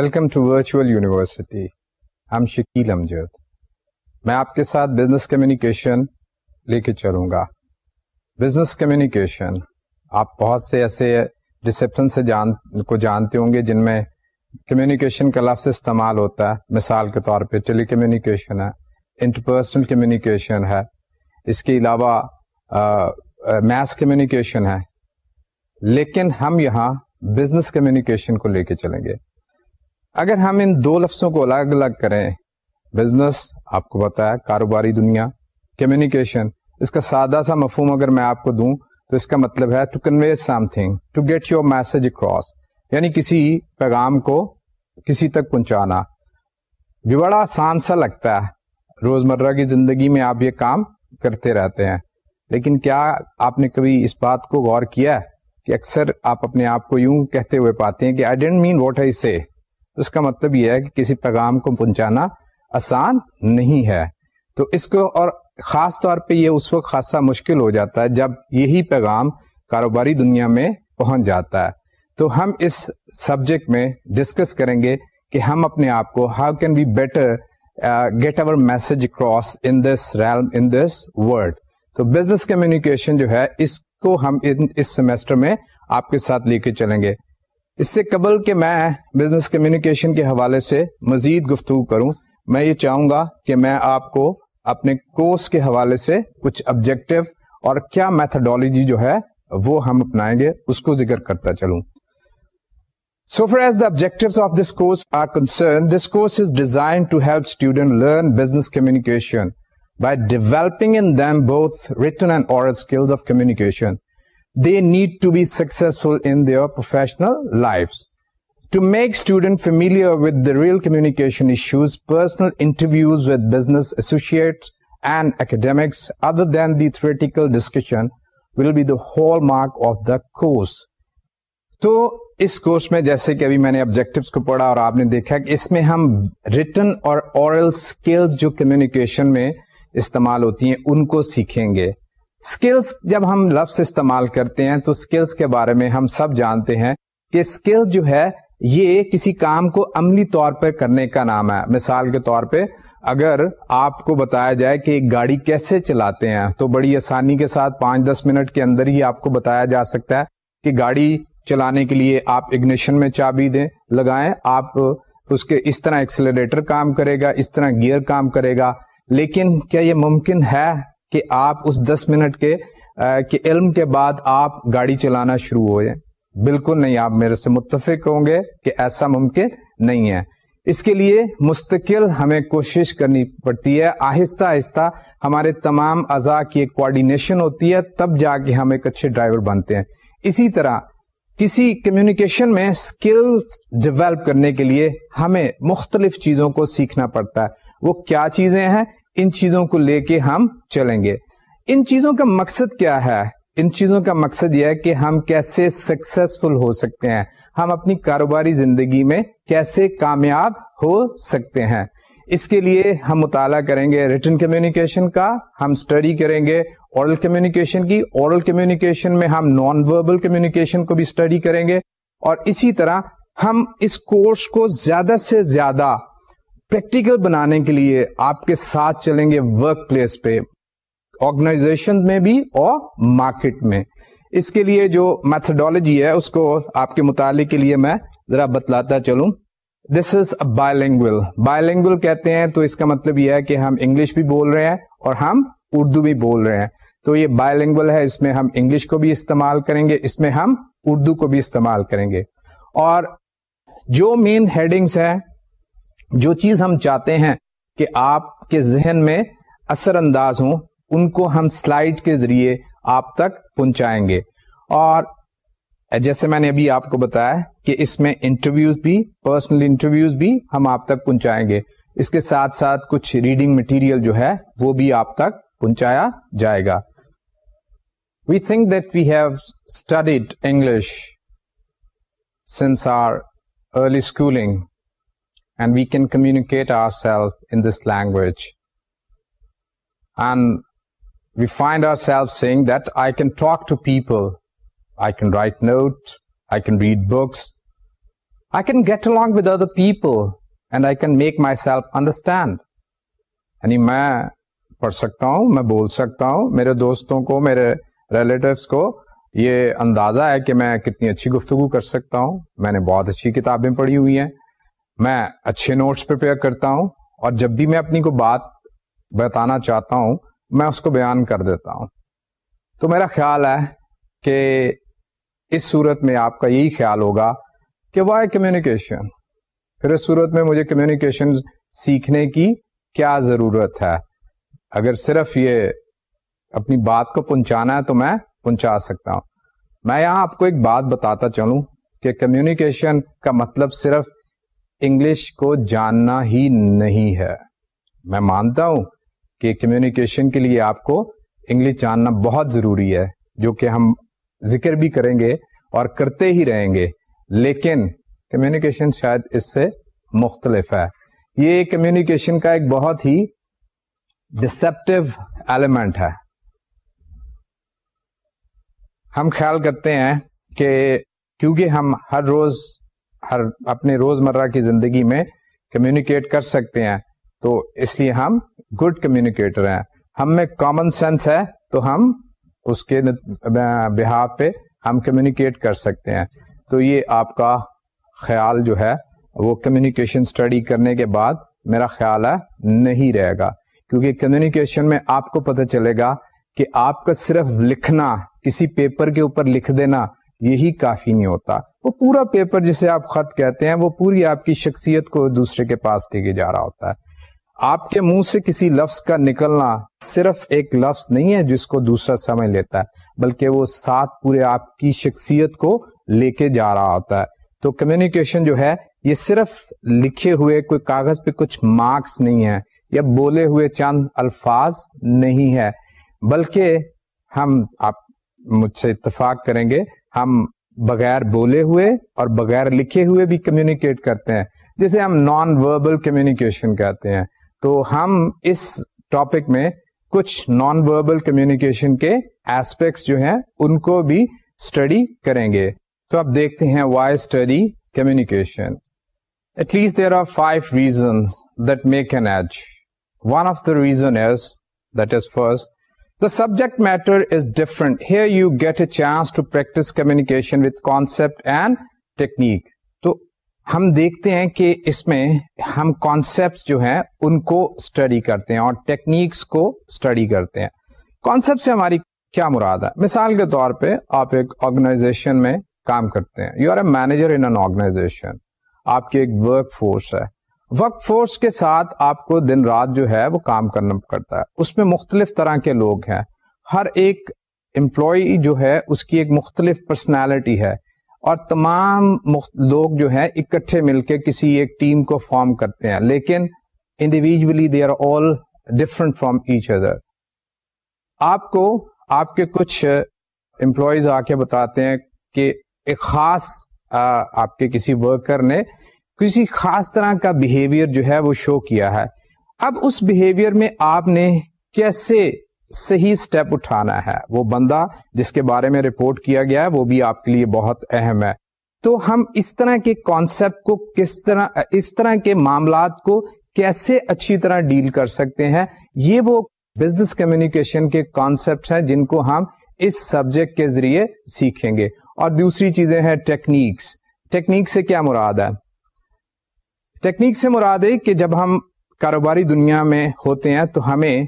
Welcome to virtual university ہم شکیل امجد میں آپ کے ساتھ بزنس کمیونیکیشن لے کے چلوں گا. بزنس کمیونیکیشن آپ بہت سے ایسے ڈسپلن سے جان، کو جانتے ہوں گے جن میں کمیونیکیشن کا لفظ استعمال ہوتا ہے. مثال کے طور پہ ٹیلی کمیونیکیشن ہے انٹرپرسنل کمیونیکیشن ہے. اس کے علاوہ میس کمیونیکیشن ہے. لیکن ہم یہاں بزنس کمیونیکیشن کو لے کے چلیں گے. اگر ہم ان دو لفظوں کو الگ الگ کریں بزنس آپ کو پتا ہے، کاروباری دنیا کمیونیکیشن اس کا سادہ سا مفہوم اگر میں آپ کو دوں، تو اس کا مطلب ہے to convey something to get your message across یعنی کسی پیغام کو کسی تک پہنچانا۔ بھی بڑا آسان سا لگتا ہے۔ روزمرہ کی زندگی میں آپ یہ کام کرتے رہتے ہیں۔ لیکن کیا آپ نے کبھی اس بات کو غور کیا ہے کہ اکثر آپ اپنے آپ کو یوں کہتے ہوئے پاتے ہیں کہ I didn't main what I سے اس کا مطلب یہ ہے کہ کسی پیغام کو پہنچانا آسان نہیں ہے۔ تو اس کو اور خاص طور پہ یہ اس وقت خاصا مشکل ہو جاتا ہے جب یہی پیغام کاروباری دنیا میں پہنچ جاتا ہے۔ تو ہم اس سبجیکٹ میں ڈسکس کریں گے کہ ہم اپنے آپ کو how can be better get over message across in this real in this world تو بزنس کمیونیکیشن جو ہے اس کو ہم اس سیمسٹر میں آپ کے ساتھ لے کے چلیں گے۔ اس سے قبل کہ میں بزنس کمیونیکیشن کے حوالے سے مزید گفتگو کروں، میں یہ چاہوں گا کہ میں آپ کو اپنے کورس کے حوالے سے کچھ آبجیکٹو اور کیا میتھڈالوجی جو ہے وہ ہم اپنائیں گے، اس کو ذکر کرتا چلوں۔ So far as the objective of this course are concern this course is design to help student learn business communication by developing in them both written and oral skills of communication communication they need to be successful in their professional lives. To make students familiar with the real communication issues, personal interviews with business associates and academics, other than the theoretical discussion, will be the hallmark of the course. تو اس course میں جیسے کہ ابھی میں نے objectives کو پڑھا اور آپ نے دیکھا کہ اس میں ہم ریٹن اور اورل اسکلز جو کمیونیکیشن میں استعمال ہوتی ہیں ان کو سیکھیں گے اسکلس جب ہم لفظ استعمال کرتے ہیں تو اسکلس کے بارے میں ہم سب جانتے ہیں کہ اسکلس جو ہے یہ کسی کام کو عملی طور پہ کرنے کا نام ہے۔ مثال کے طور پہ اگر آپ کو بتایا جائے کہ ایک گاڑی کیسے چلاتے ہیں تو بڑی آسانی کے ساتھ پانچ دس منٹ کے اندر ہی آپ کو بتایا جا سکتا ہے کہ گاڑی چلانے کے لیے آپ اگنیشن میں چابی دیں، لگائیں، آپ اس کے اس طرح ایکسلریٹر کام کرے گا، اس طرح گیئر کام کرے گا۔ لیکن کیا یہ ممکن ہے کہ آپ اس دس منٹ کے کے علم کے بعد آپ گاڑی چلانا شروع ہو جائیں۔ بالکل نہیں، آپ میرے سے متفق ہوں گے کہ ایسا ممکن نہیں ہے۔ اس کے لیے مستقل ہمیں کوشش کرنی پڑتی ہے۔ آہستہ آہستہ ہمارے تمام اعضاء کی ایک کوآڈینیشن ہوتی ہے، تب جا کے ہم ایک اچھے ڈرائیور بنتے ہیں۔ اسی طرح کسی کمیونیکیشن میں اسکل ڈیولپ کرنے کے لیے ہمیں مختلف چیزوں کو سیکھنا پڑتا ہے۔ وہ کیا چیزیں ہیں؟ ان چیزوں کو لے کے ہم چلیں گے۔ ان چیزوں کا مقصد کیا ہے؟ ان چیزوں کا مقصد یہ ہے کہ ہم کیسے سکسیسفل ہو سکتے ہیں۔ ہم اپنی کاروباری زندگی میں کیسے کامیاب ہو سکتے ہیں۔ اس کے لیے ہم مطالعہ کریں گے ریٹن کمیونیکیشن کا، ہم اسٹڈی کریں گے اورل کمیونیکیشن کی۔ اورل کمیونیکیشن میں ہم نان وربل کمیونیکیشن کو بھی اسٹڈی کریں گے۔ اور اسی طرح ہم اس کورس کو زیادہ سے زیادہ پریکٹیکل بنانے کے لیے آپ کے ساتھ چلیں گے ورک پلیس پہ، آرگنائزیشن میں بھی اور مارکیٹ میں۔ اس کے لیے جو میتھڈالوجی ہے، اس کو آپ کے مطالعے کے لیے میں ذرا بتلاتا چلوں۔ This is a bilingual bilingual کہتے ہیں تو اس کا مطلب یہ ہے کہ ہم انگلش بھی بول رہے ہیں اور ہم اردو بھی بول رہے ہیں۔ تو یہ بائی لینگویل ہے، اس میں ہم انگلش کو بھی استعمال کریں گے، اس میں ہم اردو کو بھی استعمال کریں گے۔ اور جو مین ہیڈنگس ہیں جو چیز ہم چاہتے ہیں کہ آپ کے ذہن میں اثر انداز ہوں، ان کو ہم سلائڈ کے ذریعے آپ تک پہنچائیں گے۔ اور جیسے میں نے ابھی آپ کو بتایا کہ اس میں انٹرویوز بھی، پرسنل انٹرویوز بھی ہم آپ تک پہنچائیں گے۔ اس کے ساتھ ساتھ کچھ ریڈنگ مٹیریل جو ہے، وہ بھی آپ تک پہنچایا جائے گا۔ We think that we have studied English since our early schooling and we can communicate ourselves in this language. And we find ourselves saying that I can talk to people, I can write notes, I can read books, I can get along with other people and I can make myself understand. یعنی میں پڑھ سکتا ہوں میں بول سکتا ہوں میرے دوستوں کو میرے ریلیٹوس کو یہ اندازہ ہے کہ میں کتنی اچھی گفتگو کر سکتا ہوں میں نے بہت اچھی کتابیں پڑھی ہوئی ہیں میں اچھے نوٹس پریپیئر کرتا ہوں اور جب بھی میں اپنی کو بات بتانا چاہتا ہوں، میں اس کو بیان کر دیتا ہوں۔ تو میرا خیال ہے کہ اس صورت میں آپ کا یہی خیال ہوگا کہ وائی کمیونیکیشن پھر اس صورت میں مجھے کمیونیکیشن سیکھنے کی کیا ضرورت ہے؟ اگر صرف یہ اپنی بات کو پہنچانا ہے تو میں پہنچا سکتا ہوں۔ میں یہاں آپ کو ایک بات بتاتا چلوں کہ کمیونیکیشن کا مطلب صرف انگلش کو جاننا ہی نہیں ہے۔ میں مانتا ہوں کہ کمیونیکیشن کے لیے آپ کو انگلش جاننا بہت ضروری ہے، جو کہ ہم ذکر بھی کریں گے اور کرتے ہی رہیں گے۔ لیکن کمیونیکیشن شاید اس سے مختلف ہے۔ یہ کمیونیکیشن کا ایک بہت ہی ڈسپٹیو ایلیمنٹ ہے۔ ہم خیال کرتے ہیں کہ کیونکہ ہم ہر روز ہر اپنے روز مرہ کی زندگی میں کمیونیکیٹ کر سکتے ہیں۔ تو اس لیے ہم گڈ کمیونیکیٹر ہیں۔ ہم میں کامن سینس ہے تو ہم اس کے بہاف پہ ہم کمیونیکیٹ کر سکتے ہیں۔ تو یہ آپ کا خیال جو ہے وہ کمیونیکیشن اسٹڈی کرنے کے بعد میرا خیال ہے نہیں رہے گا۔ کیونکہ کمیونیکیشن میں آپ کو پتہ چلے گا کہ آپ کا صرف لکھنا، کسی پیپر کے اوپر لکھ دینا، یہی کافی نہیں ہوتا۔ وہ پورا پیپر جسے آپ خط کہتے ہیں، وہ پوری آپ کی شخصیت کو دوسرے کے پاس لے کے جا رہا ہوتا ہے۔ آپ کے منہ سے کسی لفظ کا نکلنا صرف ایک لفظ نہیں ہے جس کو دوسرا سمجھ لیتا ہے، بلکہ وہ ساتھ پورے آپ کی شخصیت کو لے کے جا رہا ہوتا ہے۔ تو کمیونیکیشن جو ہے، یہ صرف لکھے ہوئے کوئی کاغذ پہ کچھ مارکس نہیں ہے یا بولے ہوئے چند الفاظ نہیں ہے بلکہ ہم آپ مجھ سے اتفاق کریں گے، ہم بغیر بولے ہوئے اور بغیر لکھے ہوئے بھی کمیونیکیٹ کرتے ہیں۔ جسے ہم نان وربل کمیونیکیشن کہتے ہیں۔ تو ہم اس ٹاپک میں کچھ نان وربل کمیونیکیشن کے ایسپیکٹس جو ہیں، ان کو بھی اسٹڈی کریں گے۔ تو آپ دیکھتے ہیں why study communication at least there are five reason that make an each one of the reason is that is first the subject matter is different here you get a chance to practice communication with concept and technique تو ہم دیکھتے ہیں کہ اس میں ہم concept جو ہیں ان کو اسٹڈی کرتے ہیں اور ٹیکنیکس کو اسٹڈی کرتے ہیں۔ کانسیپٹ سے ہماری کیا مراد ہے؟ مثال کے طور پہ آپ ایک آرگنائزیشن میں کام کرتے ہیں۔ You are a manager in an organization آپ کی ایک ورک فورس ہے۔ ورک فورس کے ساتھ آپ کو دن رات جو ہے وہ کام کرنا پڑتا ہے۔ اس میں مختلف طرح کے لوگ ہیں۔ ہر ایک امپلائی جو ہے، اس کی ایک مختلف پرسنالٹی ہے۔ اور تمام لوگ جو ہیں، اکٹھے مل کے کسی ایک ٹیم کو فارم کرتے ہیں۔ لیکن individually they are all different from each other آپ کو آپ کے کچھ امپلائیز آ کے بتاتے ہیں کہ ایک خاص آپ کے کسی ورکر نے کسی خاص طرح کا بہیویئر جو ہے وہ شو کیا ہے۔ اب اس بہیویئر میں آپ نے کیسے صحیح اسٹیپ اٹھانا ہے؟ وہ بندہ جس کے بارے میں رپورٹ کیا گیا ہے، وہ بھی آپ کے لیے بہت اہم ہے۔ تو ہم اس طرح کے کانسیپٹ کو کس طرح، اس طرح کے معاملات کو کیسے اچھی طرح ڈیل کر سکتے ہیں، یہ وہ بزنس کمیونیکیشن کے کانسیپٹ ہیں جن کو ہم اس سبجیکٹ کے ذریعے سیکھیں گے۔ اور دوسری چیزیں ہیں ٹیکنیکس ٹیکنیک سے کیا مراد ہے؟ ٹیکنیک سے مراد ہے کہ جب ہم کاروباری دنیا میں ہوتے ہیں تو ہمیں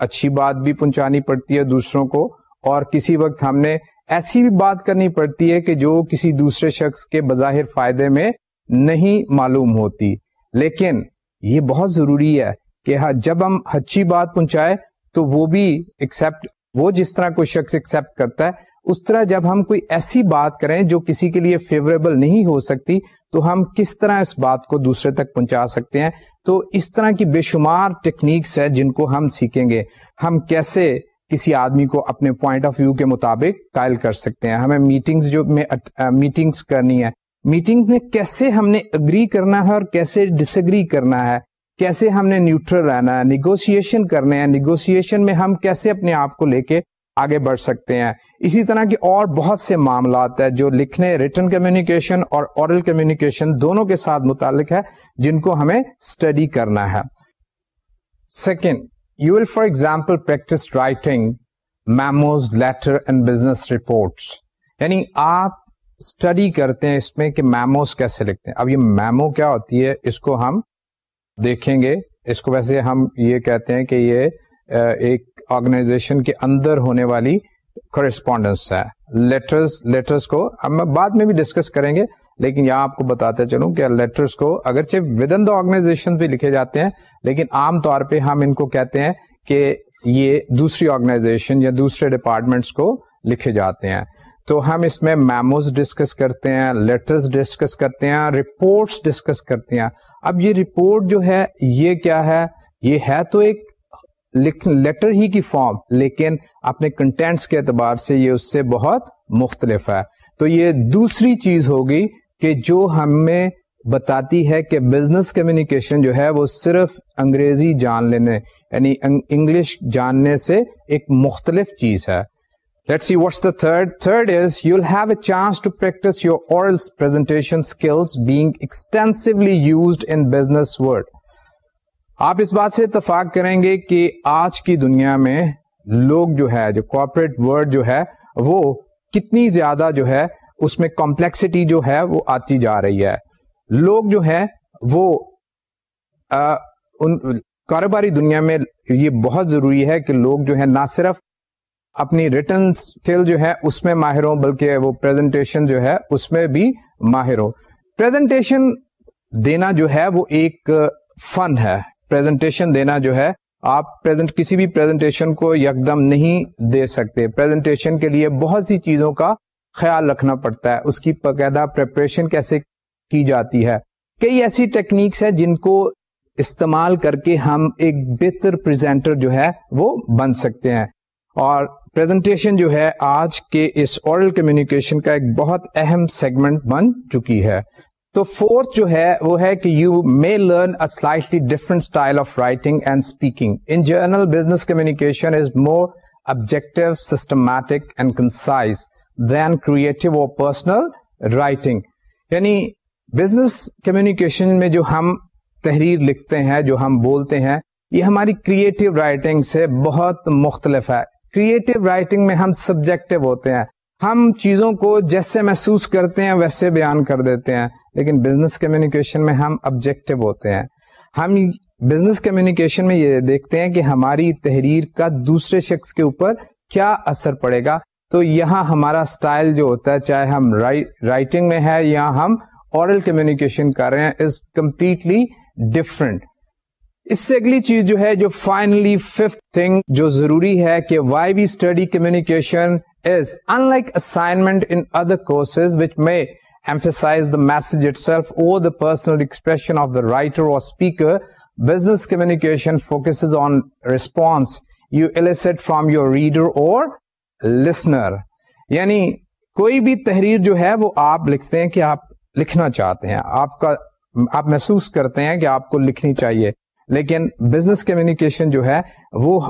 اچھی بات بھی پہنچانی پڑتی ہے دوسروں کو اور کسی وقت ہم نے ایسی بھی بات کرنی پڑتی ہے کہ جو کسی دوسرے شخص کے بظاہر فائدے میں نہیں معلوم ہوتی۔ لیکن یہ بہت ضروری ہے کہ ہاں جب ہم اچھی بات پہنچائے تو وہ بھی ایکسپٹ وہ جس طرح کوئی شخص ایکسپٹ کرتا ہے، اس طرح جب ہم کوئی ایسی بات کریں جو کسی کے لیے فیوریبل نہیں ہو سکتی تو ہم کس طرح اس بات کو دوسرے تک پہنچا سکتے ہیں؟ تو اس طرح کی بے شمار ٹیکنیکس ہے جن کو ہم سیکھیں گے۔ ہم کیسے کسی آدمی کو اپنے پوائنٹ آف ویو کے مطابق قائل کر سکتے ہیں؟ ہمیں میٹنگز جو میں میٹنگز کرنی ہے میٹنگ میں کیسے ہم نے اگری کرنا ہے اور کیسے ڈس اگری کرنا ہے؟ کیسے ہم نے نیوٹرل رہنا ہے؟ نیگوسیشن کرنے ہیں۔ نیگوسیشن میں ہم کیسے اپنے آپ کو لے کے آگے بڑھ سکتے ہیں۔ اسی طرح کی اور بہت سے معاملات ہیں جو لکھنے ریٹرن کمیونیکیشن اور اورل کمیونیکیشن دونوں کے ساتھ متعلق ہے جن کو ہمیں اسٹڈی کرنا ہے۔ Second you will for example practice writing memos letter and business reports یعنی آپ اسٹڈی کرتے ہیں اس میں کہ میموز کیسے لکھتے ہیں۔ اب یہ میمو کیا ہوتی ہے؟ اس کو ہم دیکھیں گے۔ اس کو ویسے ہم یہ کہتے ہیں کہ یہ ایک آرگنائزیشن کے اندر ہونے والی کرسپونڈنس ہے. لیٹرز لیٹرز کو ہم بعد میں بھی ڈسکس کریں گے، لیکن یہاں آپ کو بتاتے چلوں کہ لیٹرز کو اگرچہ ود ان دا آرگنائزیشن بھی لکھے جاتے ہیں، لیکن عام طور پہ ہم ان کو کہتے ہیں کہ یہ دوسری آرگنائزیشن یا دوسرے ڈپارٹمنٹس کو لکھے جاتے ہیں۔ تو ہم اس میں میموز ڈسکس کرتے ہیں لیٹرز ڈسکس کرتے ہیں رپورٹس ڈسکس کرتے ہیں۔ اب یہ رپورٹ جو ہے، یہ کیا ہے؟ یہ ہے تو ایک لیٹر ہی کی فارم لیکن اپنے کنٹینٹس کے اعتبار سے یہ اس سے بہت مختلف ہے۔ تو یہ دوسری چیز ہوگی کہ جو ہمیں بتاتی ہے کہ بزنس کمیونیکیشن جو ہے وہ صرف انگریزی جان لینے یعنی انگلش جاننے سے ایک مختلف چیز ہے۔ Let see what's the third third is you have a chance to practice your oral presentation skills being extensively used in business world آپ اس بات سے اتفاق کریں گے کہ آج کی دنیا میں لوگ جو ہے، جو کارپوریٹ ورڈ جو ہے، وہ کتنی زیادہ جو ہے، اس میں کمپلیکسٹی جو ہے، وہ آتی جا رہی ہے۔ لوگ جو ہے وہ ان کاروباری دنیا میں یہ بہت ضروری ہے کہ لوگ جو ہے نہ صرف اپنی ریٹرن اسکل جو ہے، اس میں ماہر ہوں، بلکہ وہ پریزنٹیشن جو ہے، اس میں بھی ماہر ہو پریزنٹیشن دینا جو ہے، وہ ایک فن ہے۔ پریزنٹیشن دینا جو ہے، آپ پریزنٹ کسی بھی پریزنٹیشن کو یکدم نہیں دے سکتے۔ پریزنٹیشن کے لیے بہت سی چیزوں کا خیال رکھنا پڑتا ہے۔ اس کی باقاعدہ پریپریشن کیسے کی جاتی ہے؟ کئی ایسی ٹیکنیکس ہے جن کو استعمال کر کے ہم ایک بہتر پریزنٹر جو ہے وہ بن سکتے ہیں۔ اور پریزنٹیشن جو ہے، آج کے اس اورل کمیونیکیشن کا ایک بہت اہم سیگمنٹ بن چکی ہے۔ تو فورتھ جو ہے، وہ ہے کہ you may learn a slightly different style of writing and speaking in general business communication is more objective systematic and concise than creative or personal writing یعنی بزنس کمیونیکیشن میں جو ہم تحریر لکھتے ہیں، جو ہم بولتے ہیں، یہ ہماری کریٹو رائٹنگ سے بہت مختلف ہے۔ کریٹو رائٹنگ میں ہم سبجیکٹو ہوتے ہیں۔ ہم چیزوں کو جیسے محسوس کرتے ہیں ویسے بیان کر دیتے ہیں، لیکن بزنس کمیونیکیشن میں ہم آبجیکٹو ہوتے ہیں۔ ہم بزنس کمیونیکیشن میں یہ دیکھتے ہیں کہ ہماری تحریر کا دوسرے شخص کے اوپر کیا اثر پڑے گا۔ تو یہاں ہمارا اسٹائل جو ہوتا ہے، چاہے ہم رائٹنگ میں ہے یا ہم اورل کمیونیکیشن کر رہے ہیں از کمپلیٹلی ڈفرنٹ اس سے اگلی چیز جو ہے، جو فائنلی ففتھ تھنگ جو ضروری ہے کہ why we study communication is in like assignment in other courses which میں emphasize the message itself or the personal expression of the writer or speaker, business communication focuses on response you elicit from your reader or listener. یعنی کوئی بھی تحریر جو ہے وہ آپ لکھتے ہیں کہ آپ لکھنا چاہتے ہیں آپ کا آپ محسوس کرتے ہیں کہ آپ کو لکھنی چاہیے لیکن بزنس کمیونیکیشن جو ہے وہ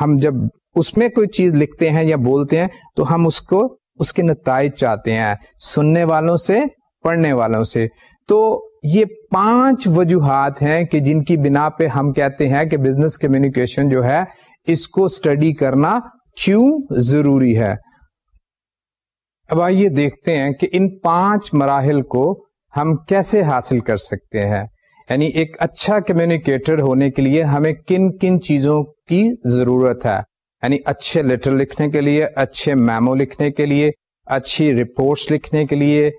ہم جب اس میں کوئی چیز لکھتے ہیں یا بولتے ہیں تو ہم اس کو اس کے نتائج چاہتے ہیں، سننے والوں سے، پڑھنے والوں سے۔ تو یہ پانچ وجوہات ہیں کہ جن کی بنا پہ ہم کہتے ہیں کہ بزنس کمیونیکیشن جو ہے، اس کو اسٹڈی کرنا کیوں ضروری ہے۔ اب آئیے دیکھتے ہیں کہ ان پانچ مراحل کو ہم کیسے حاصل کر سکتے ہیں۔ یعنی ایک اچھا کمیونیکیٹر ہونے کے لیے ہمیں کن کن چیزوں کی ضرورت ہے۔ یعنی اچھے لیٹر لکھنے کے لیے، اچھے میمو لکھنے کے لیے، اچھی رپورٹس لکھنے کے لیے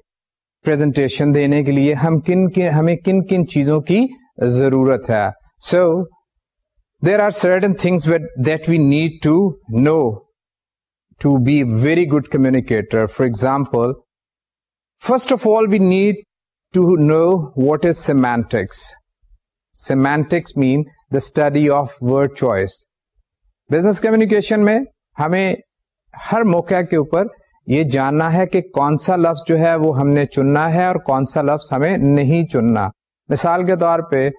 پریزنٹیشن دینے کے لیے ہم کن کن ہمیں کن کن چیزوں کی ضرورت ہے؟ So there are certain things that we need to know to be very good communicator for example first of all we need to know what is semantics semantics mean the study of word choice business communication میں ہمیں ہر موقع کے اوپر یہ جاننا ہے کہ کون سا لفظ جو ہے وہ ہم نے چننا ہے اور کون سا لفظ ہمیں نہیں چننا۔ مثال کے طور پہ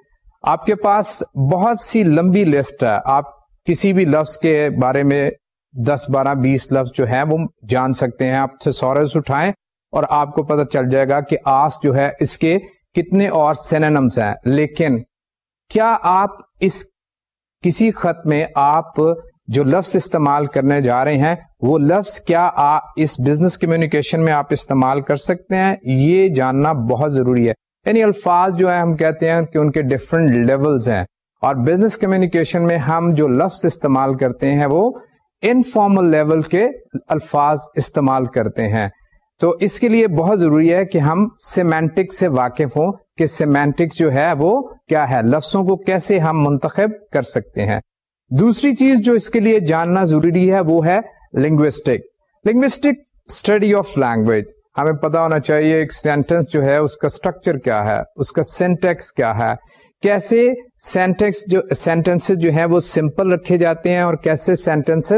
آپ کے پاس بہت سی لمبی لسٹ ہے۔ آپ کسی بھی لفظ کے بارے میں دس، بارہ، بیس لفظ جو ہے وہ جان سکتے ہیں۔ آپ تھسورس اٹھائیں اور آپ کو پتہ چل جائے گا کہ آس جو ہے اس کے کتنے اور سیننمس ہیں۔ لیکن کیا آپ اس کسی خط میں آپ جو لفظ استعمال کرنے جا رہے ہیں، وہ لفظ کیا اس بزنس کمیونیکیشن میں آپ استعمال کر سکتے ہیں؟ یہ جاننا بہت ضروری ہے۔ یعنی الفاظ جو ہے ہم کہتے ہیں کہ ان کے ڈفرنٹ لیولز ہیں۔ اور بزنس کمیونیکیشن میں ہم جو لفظ استعمال کرتے ہیں، وہ انفارمل لیول کے الفاظ استعمال کرتے ہیں۔ تو اس کے لیے بہت ضروری ہے کہ ہم سیمینٹک سے واقف ہوں کہ سیمینٹکس جو ہے وہ کیا ہے، لفظوں کو کیسے ہم منتخب کر سکتے ہیں۔ دوسری چیز جو اس کے لیے جاننا ضروری ہے وہ ہے linguistic linguistic study of language ہمیں پتا ہونا چاہیے ایک سینٹینس جو ہے، اس کا اسٹرکچر کیا ہے، اس کا سینٹیکس کیا ہے۔ کیسے سینٹیکس جو سینٹینس جو ہیں وہ سمپل رکھے جاتے ہیں اور کیسے سینٹینس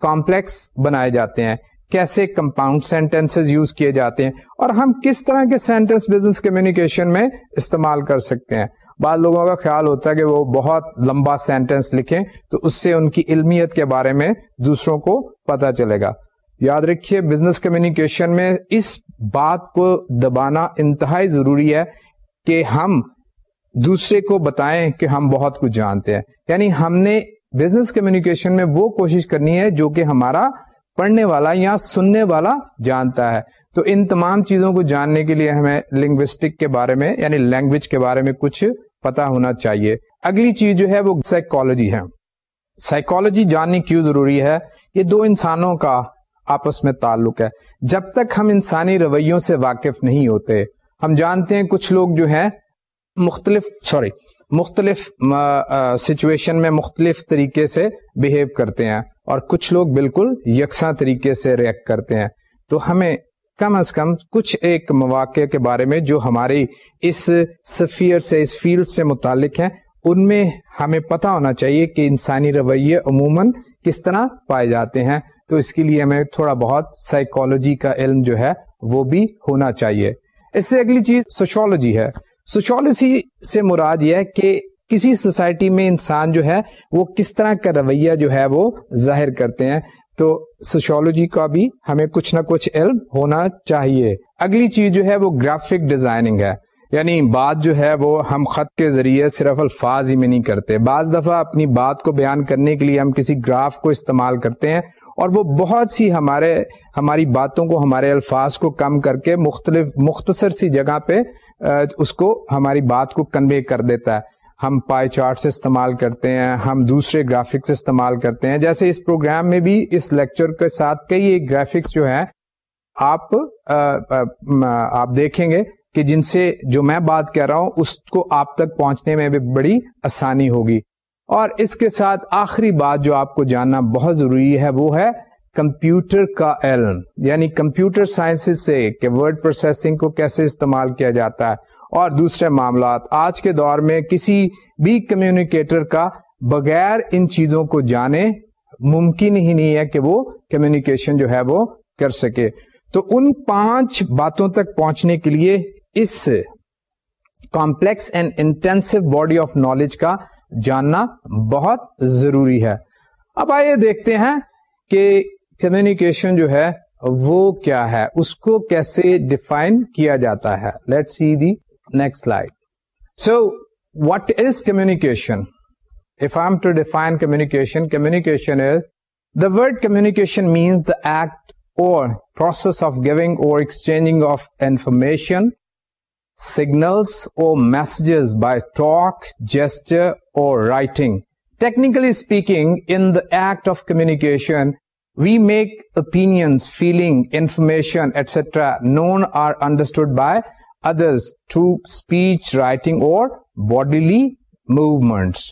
کمپلیکس بنائے جاتے ہیں۔ کیسے کمپاؤنڈ سینٹینس یوز کیے جاتے ہیں اور ہم کس طرح کے سینٹینس بزنس کمیونیکیشن میں استعمال کر سکتے ہیں۔ بعض لوگوں کا خیال ہوتا ہے کہ وہ بہت لمبا سینٹینس لکھیں تو اس سے ان کی علمیت کے بارے میں دوسروں کو پتا چلے گا۔ یاد رکھیے بزنس کمیونیکیشن میں اس بات کو دبانا انتہائی ضروری ہے کہ ہم دوسرے کو بتائیں کہ ہم بہت کچھ جانتے ہیں۔ یعنی ہم نے بزنس کمیونیکیشن میں وہ کوشش کرنی ہے جو کہ ہمارا پڑھنے والا یا سننے والا جانتا ہے۔ تو ان تمام چیزوں کو جاننے کے لیے ہمیں لنگوسٹک کے بارے میں یعنی لینگویج کے بارے میں کچھ پتا ہونا چاہیے۔ اگلی چیز جو ہے وہ سائیکولوجی ہے۔ سائیکولوجی جاننی کیوں ضروری ہے؟ یہ دو انسانوں کا آپس میں تعلق ہے۔ جب تک ہم انسانی رویوں سے واقف نہیں ہوتے، ہم جانتے ہیں کچھ لوگ جو ہیں مختلف سوری مختلف سچویشن میں مختلف طریقے سے بہیو کرتے ہیں۔ اور کچھ لوگ بالکل یکساں طریقے سے ریئیکٹ کرتے ہیں۔ تو ہمیں کم از کم کچھ ایک مواقع کے بارے میں جو ہماری اس سفیر سے، اس فیلڈ سے متعلق ہیں، ان میں ہمیں پتا ہونا چاہیے کہ انسانی رویے عموماً کس طرح پائے جاتے ہیں۔ تو اس کے لیے ہمیں تھوڑا بہت سائیکولوجی کا علم جو ہے وہ بھی ہونا چاہیے۔ اس سے اگلی چیز سوشولوجی ہے۔ سوشولوجی سے مراد یہ ہے کہ کسی سوسائٹی میں انسان جو ہے وہ کس طرح کا رویہ جو ہے وہ ظاہر کرتے ہیں۔ تو سوشولوجی کا بھی ہمیں کچھ نہ کچھ علم ہونا چاہیے۔ اگلی چیز جو ہے وہ گرافک ڈیزائننگ ہے۔ یعنی بات جو ہے وہ ہم خط کے ذریعے صرف الفاظ ہی میں نہیں کرتے۔ بعض دفعہ اپنی بات کو بیان کرنے کے لیے ہم کسی گراف کو استعمال کرتے ہیں اور وہ بہت سی ہمارے، ہماری باتوں کو، ہمارے الفاظ کو کم کر کے مختلف، مختصر سی جگہ پہ اس کو ہماری بات کو کنوے کر دیتا ہے۔ ہم پائی چارٹ استعمال کرتے ہیں، ہم دوسرے گرافکس استعمال کرتے ہیں۔ جیسے اس پروگرام میں بھی اس لیکچر کے ساتھ کئی ایک گرافکس جو ہیں، آپ آپ دیکھیں گے کہ جن سے جو میں بات کر رہا ہوں، اس کو آپ تک پہنچنے میں بھی بڑی آسانی ہوگی۔ اور اس کے ساتھ آخری بات جو آپ کو جاننا بہت ضروری ہے، وہ ہے کمپیوٹر کا علم یعنی کمپیوٹر سائنس سے کہ ورڈ پروسیسنگ کو کیسے استعمال کیا جاتا ہے اور دوسرے معاملات، آج کے دور میں کسی بھی کمیونیکیٹر کا بغیر ان چیزوں کو جانے ممکن ہی نہیں ہے کہ وہ کمیونیکیشن جو ہے وہ کر سکے۔ تو ان پانچ باتوں تک پہنچنے کے لیے اس complex and intensive body of knowledge کا جاننا بہت ضروری ہے۔ اب آئیے دیکھتے ہیں کہ کمیونیکیشن جو ہے، وہ کیا ہے؟ اس کو کیسے ڈیفائن کیا جاتا ہے؟ Let see the next slide so what is communication if I am to define communication communication is the word communication means the act or process of giving or exchanging of information signals or messages by talk gesture or writing technically speaking in the act of communication we make opinions feeling information etcetera known are understood by others through speech writing or bodily movements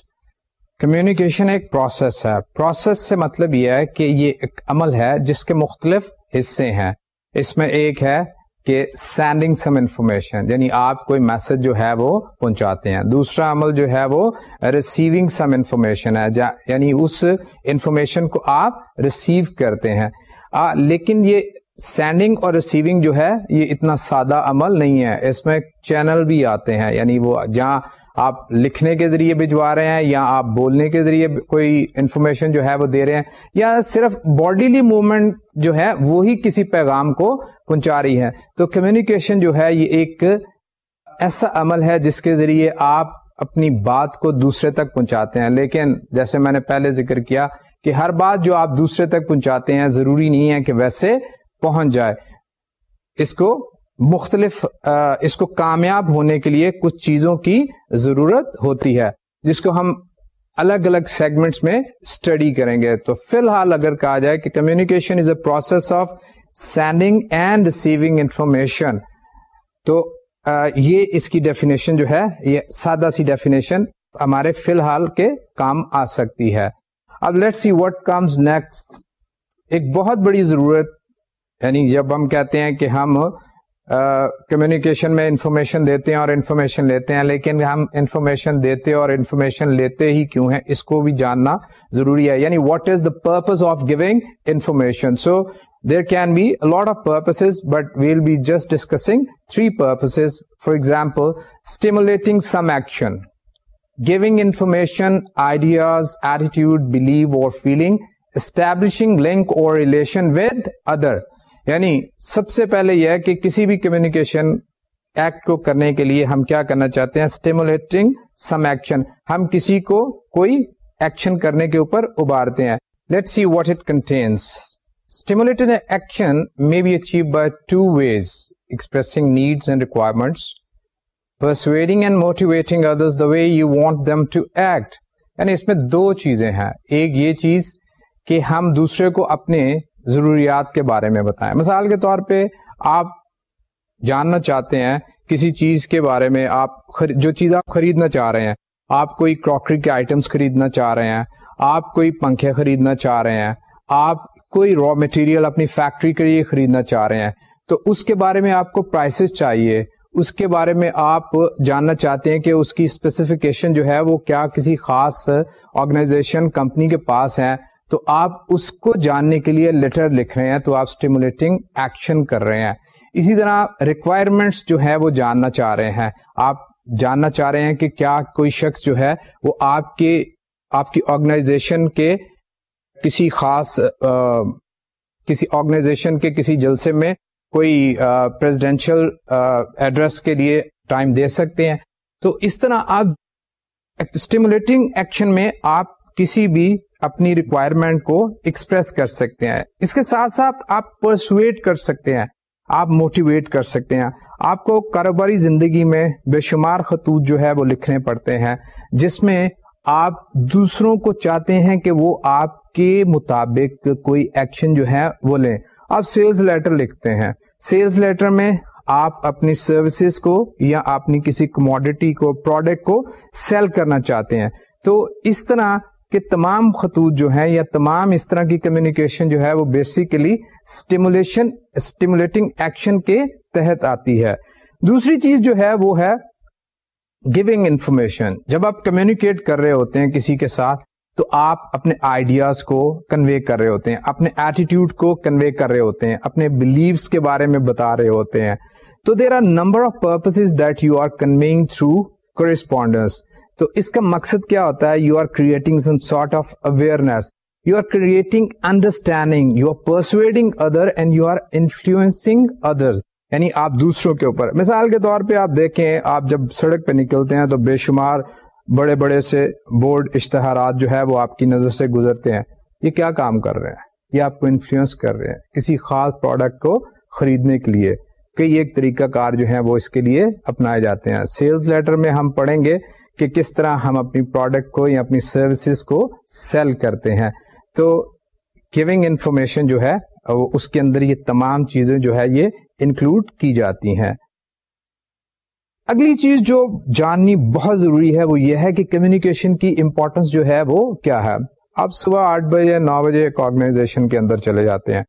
communication ایک process ہے process سے مطلب یہ ہے کہ یہ ایک عمل ہے جس کے مختلف حصے ہیں اس میں ایک ہے کہ سینڈنگ سم انفارمیشن یعنی آپ کوئی میسج جو ہے وہ پہنچاتے ہیں. دوسرا عمل جو ہے وہ ریسیونگ سم انفارمیشن ہے. یعنی اس انفارمیشن کو آپ ریسیو کرتے ہیں. آ, لیکن یہ سینڈنگ اور ریسیونگ جو ہے یہ اتنا سادہ عمل نہیں ہے. اس میں چینل بھی آتے ہیں. یعنی وہ جہاں آپ لکھنے کے ذریعے بھجوا رہے ہیں یا آپ بولنے کے ذریعے کوئی انفارمیشن جو ہے وہ دے رہے ہیں یا صرف باڈیلی موومنٹ جو ہے وہی کسی پیغام کو پہنچا رہی ہے۔ تو کمیونیکیشن جو ہے یہ ایک ایسا عمل ہے جس کے ذریعے آپ اپنی بات کو دوسرے تک پہنچاتے ہیں۔ لیکن جیسے میں نے پہلے ذکر کیا کہ ہر بات جو آپ دوسرے تک پہنچاتے ہیں ضروری نہیں ہے کہ ویسے پہنچ جائے۔ اس کو مختلف اس کو کامیاب ہونے کے لیے کچھ چیزوں کی ضرورت ہوتی ہے، جس کو ہم الگ الگ سیگمنٹس میں اسٹڈی کریں گے۔ تو فی الحال اگر کہا جائے کہ communication is a process of sending and receiving information تو یہ اس کی ڈیفینیشن جو ہے، یہ سادہ سی ڈیفینیشن ہمارے فی الحال کے کام آ سکتی ہے۔ اب let see what comes next ایک بہت بڑی ضرورت یعنی جب ہم کہتے ہیں کہ ہم کمیونیکیشن میں انفارمیشن دیتے ہیں اور انفارمیشن لیتے ہیں، لیکن ہم انفارمیشن دیتے اور انفارمیشن لیتے ہی کیوں ہیں؟ اس کو بھی جاننا ضروری ہے۔ یعنی what is the purpose of giving information so there can be lot of purposes but we'll be just discussing three purposes for example stimulating some action giving information ideas attitude believe or feeling establishing link or relation with other یعنی سب سے پہلے یہ ہے کہ کسی بھی communication act کو کرنے کے لیے ہم کیا کرنا چاہتے ہیں؟ اسٹیمولیٹنگ سم ایکشن ہم کسی کو کوئی ایکشن کرنے کے اوپر ابارتے ہیں۔ Let see what it contains stimulated action may be achieve by two ways expressing needs and requirements persuading and motivating others the way you want them to act یعنی اس میں دو چیزیں ہیں۔ ایک یہ چیز کہ ہم دوسرے کو اپنے ضروریات کے بارے میں بتائیں۔ مثال کے طور پہ آپ جاننا چاہتے ہیں کسی چیز کے بارے میں آپ جو چیز آپ خریدنا چاہ رہے ہیں۔ آپ کوئی کراکری کے آئٹمس خریدنا چاہ رہے ہیں۔ آپ کوئی پنکھے خریدنا چاہ رہے ہیں۔ آپ کوئی را مٹیریل اپنی فیکٹری کے لیے خریدنا چاہ رہے ہیں۔ تو اس کے بارے میں آپ کو پرائسز چاہیے۔ اس کے بارے میں آپ جاننا چاہتے ہیں کہ اس کی اسپیسیفکیشن جو ہے وہ کیا کسی خاص آرگنائزیشن کمپنی کے پاس ہے۔ تو آپ اس کو جاننے کے لیے لیٹر لکھ رہے ہیں، تو آپ اسٹیمولیٹنگ ایکشن کر رہے ہیں۔ اسی طرح ریکوائرمنٹس جو ہے وہ جاننا چاہ رہے ہیں۔ آپ جاننا چاہ رہے ہیں کہ کیا کوئی شخص جو ہے وہ آپ کے، آپ کی آرگنائزیشن کے کسی خاص کسی آرگنائزیشن کے کسی جلسے میں کوئی پریزیڈینشل ایڈریس کے لیے ٹائم دے سکتے ہیں۔ تو اس طرح آپ اسٹیمولیٹنگ ایکشن میں آپ کسی بھی اپنی ریکوائرمنٹ کو ایکسپریس کر سکتے ہیں۔ اس کے ساتھ ساتھ آپ پرسویٹ کر سکتے ہیں۔ آپ موٹیویٹ کر سکتے ہیں۔ آپ کو کاروباری زندگی میں بے شمار خطوط جو ہے وہ لکھنے پڑتے ہیں، جس میں آپ دوسروں کو چاہتے ہیں کہ وہ آپ کے مطابق کوئی ایکشن جو ہے وہ لیں۔ آپ سیلز لیٹر لکھتے ہیں۔ سیلز لیٹر میں آپ اپنی سروسز کو یا اپنی کسی کموڈیٹی کو پروڈکٹ کو سیل کرنا چاہتے ہیں۔ تو اس طرح کہ تمام خطوط جو ہیں یا تمام اس طرح کی کمیونیکیشن جو ہے وہ بیسیکلی اسٹیمولیشن اسٹیمولیٹنگ ایکشن کے تحت آتی ہے۔ دوسری چیز جو ہے وہ ہے گیونگ انفارمیشن جب آپ کمیونیکیٹ کر رہے ہوتے ہیں کسی کے ساتھ، تو آپ اپنے آئیڈیاز کو کنوے کر رہے ہوتے ہیں، اپنے ایٹیٹیوڈ کو کنوے کر رہے ہوتے ہیں، اپنے بلیوس کے بارے میں بتا رہے ہوتے ہیں۔ تو there are number of purpose that you are conveying through correspondence تو اس کا مقصد کیا ہوتا ہے؟ You are creating some sort of awareness you are creating understanding you are persuading other and you are influencing other یعنی آپ دوسروں کے اوپر. مثال کے طور پہ آپ دیکھیں، آپ جب سڑک پہ نکلتے ہیں تو بے شمار بڑے بڑے سے بورڈ اشتہارات جو ہے وہ آپ کی نظر سے گزرتے ہیں. یہ کیا کام کر رہے ہیں؟ یہ آپ کو انفلوئنس کر رہے ہیں کسی خاص پروڈکٹ کو خریدنے کے لیے کئی ایک طریقہ کار جو ہے وہ اس کے لیے اپنائے جاتے ہیں. سیلز لیٹر میں ہم پڑھیں گے کہ کس طرح ہم اپنی پروڈکٹ کو یا اپنی سروسز کو سیل کرتے ہیں۔ تو گیونگ انفارمیشن جو ہے اس کے اندر یہ تمام چیزیں جو ہے، یہ انکلوڈ کی جاتی ہیں۔ اگلی چیز جو جاننی بہت ضروری ہے، وہ یہ ہے کہ کمیونیکیشن کی امپورٹنس جو ہے، وہ کیا ہے۔ آپ صبح آٹھ بجے، نو بجے ایک آرگنائزیشن کے اندر چلے جاتے ہیں،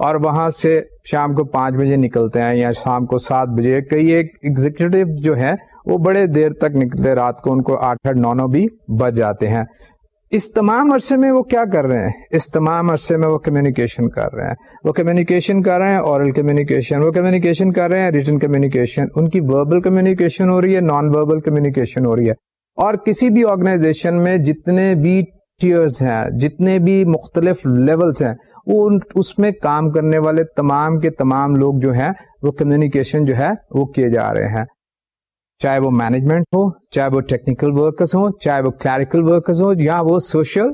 اور وہاں سے شام کو پانچ بجے نکلتے ہیں، یا شام کو سات بجے۔ کئی ایک ایگزیکٹو جو ہے وہ بڑے دیر تک نکلتے، رات کو ان کو آٹھ آٹھ، نو نو بھی بچ جاتے ہیں۔ اس تمام عرصے میں وہ کیا کر رہے ہیں؟ اس تمام عرصے میں وہ کمیونیکیشن کر رہے ہیں۔ وہ کمیونیکیشن کر رہے ہیں اورل کمیونیکیشن وہ کمیونیکیشن کر رہے ہیں ریٹن کمیونیکیشن ان کی وربل کمیونیکیشن ہو رہی ہے نان وربل کمیونیکیشن ہو رہی ہے۔ اور کسی بھی آرگنائزیشن میں جتنے بھی ٹیئرز ہیں، جتنے بھی مختلف لیولز ہیں، وہ اس میں کام کرنے والے تمام کے تمام لوگ جو ہیں، وہ کمیونیکیشن جو ہے، وہ کیے جا رہے ہیں۔ چاہے وہ مینجمنٹ ہو، چاہے وہ ٹیکنیکل ورکرز ہوں، چاہے وہ کلیریکل ورکرز ہوں، یا وہ سوشل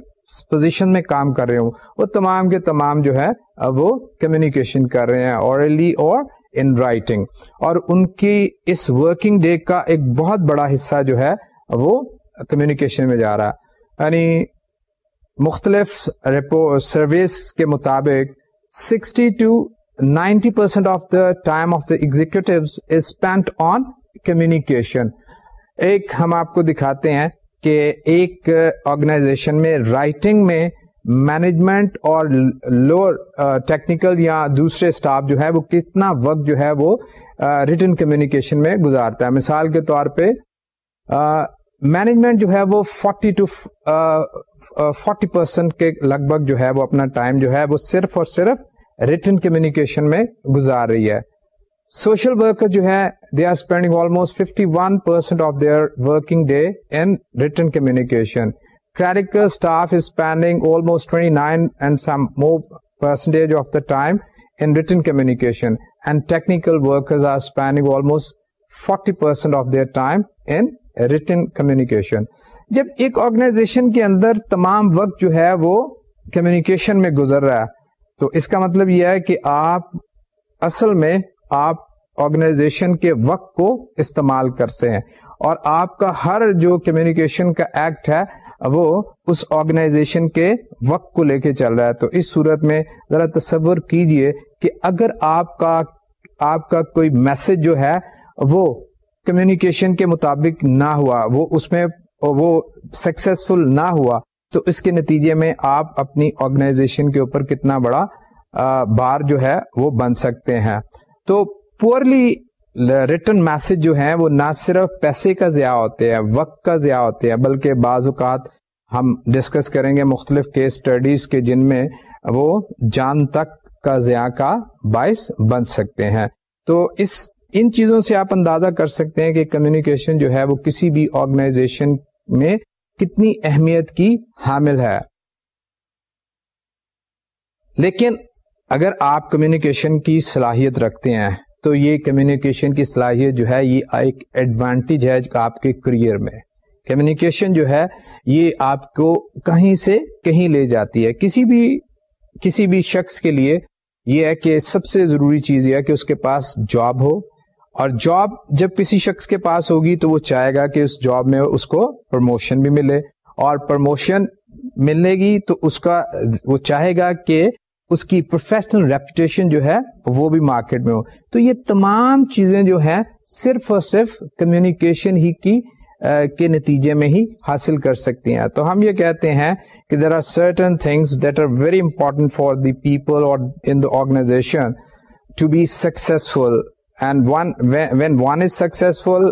پوزیشن میں کام کر رہے ہوں، وہ تمام کے تمام جو ہے، وہ کمیونیکیشن کر رہے ہیں اورلی اور ان رائٹنگ اور ان کی اس ورکنگ ڈے کا ایک بہت بڑا حصہ جو ہے، وہ کمیونیکیشن میں جا رہا ہے۔ یعنی مختلف سروس کے مطابق sixty two ninety percent of the time of the executive is spend on communication ایک ہم آپ کو دکھاتے ہیں کہ ایک آرگنائزیشن میں رائٹنگ میں مینجمنٹ اور لوور ٹیکنیکل uh, یا دوسرے اسٹاف جو ہے وہ کتنا وقت جو ہے وہ uh, ریٹن کمیونیکیشن میں گزارتا ہے. مثال کے طور پہ uh, مینجمنٹ جو ہے وہ فورٹی ٹو فورٹی پرسینٹ کے لگ بھگ جو ہے وہ اپنا ٹائم جو ہے وہ صرف اور صرف ریٹن کمیونیکیشن میں گزار رہی ہے. سوشل ورکر جو ہے they are spending almost fifty one percent of their working day in written communication clerical staff is spending almost twenty nine and some more percentage of the time in written communication and technical workers are spending almost forty percent of their time in written communication جب ایک organization کے اندر تمام وقت جو ہے وہ communication میں گزر رہا ہے، تو اس کا مطلب یہ ہے کہ آپ اصل میں آپ آرگنائزیشن کے وقت کو استعمال کرتے ہیں اور آپ کا ہر جو کمیونیکیشن کا ایکٹ ہے، وہ اس آرگنائزیشن کے وقت کو لے کے چل رہا ہے۔ تو اس صورت میں ذرا تصور کیجیے کہ اگر آپ کا آپ کا کوئی میسج جو ہے، وہ کمیونیکیشن کے مطابق نہ ہوا، وہ اس میں وہ سکسیسفل نہ ہوا، تو اس کے نتیجے میں آپ اپنی آرگنائزیشن کے اوپر کتنا بڑا بار جو ہے، وہ بن سکتے ہیں۔ تو پورلی ریٹرن میسج جو ہیں وہ نہ صرف پیسے کا ضیاع ہوتے ہیں، وقت کا ضیاع ہوتے ہیں، بلکہ بعض اوقات ہم ڈسکس کریں گے مختلف کیس اسٹڈیز کے جن میں وہ جان تک کا ضیاع کا باعث بن سکتے ہیں۔ تو اس ان چیزوں سے آپ اندازہ کر سکتے ہیں کہ کمیونیکیشن جو ہے وہ کسی بھی آرگنائزیشن میں کتنی اہمیت کی حامل ہے۔ لیکن اگر آپ کمیونیکیشن کی صلاحیت رکھتے ہیں، تو یہ کمیونیکیشن کی صلاحیت جو ہے، یہ ایک ایڈوانٹیج ہے آپ کے کریئر میں۔ کمیونیکیشن جو ہے، یہ آپ کو کہیں سے کہیں لے جاتی ہے۔ کسی بھی کسی بھی شخص کے لیے یہ ہے کہ سب سے ضروری چیز یہ ہے کہ اس کے پاس جاب ہو۔ اور جاب جب کسی شخص کے پاس ہوگی، تو وہ چاہے گا کہ اس جاب میں اس کو پروموشن بھی ملے۔ اور پروموشن ملنے گی، تو اس کا، وہ چاہے گا کہ اس کی پروفیشنل ریپوٹیشن جو ہے وہ بھی مارکیٹ میں ہو۔ تو یہ تمام چیزیں جو ہیں صرف اور صرف کمیونیکیشن ہی کی کے نتیجے میں ہی حاصل کر سکتی ہیں۔ تو ہم یہ کہتے ہیں کہ there are certain things that are very important for the people اور in the organization to be successful and one when one is successful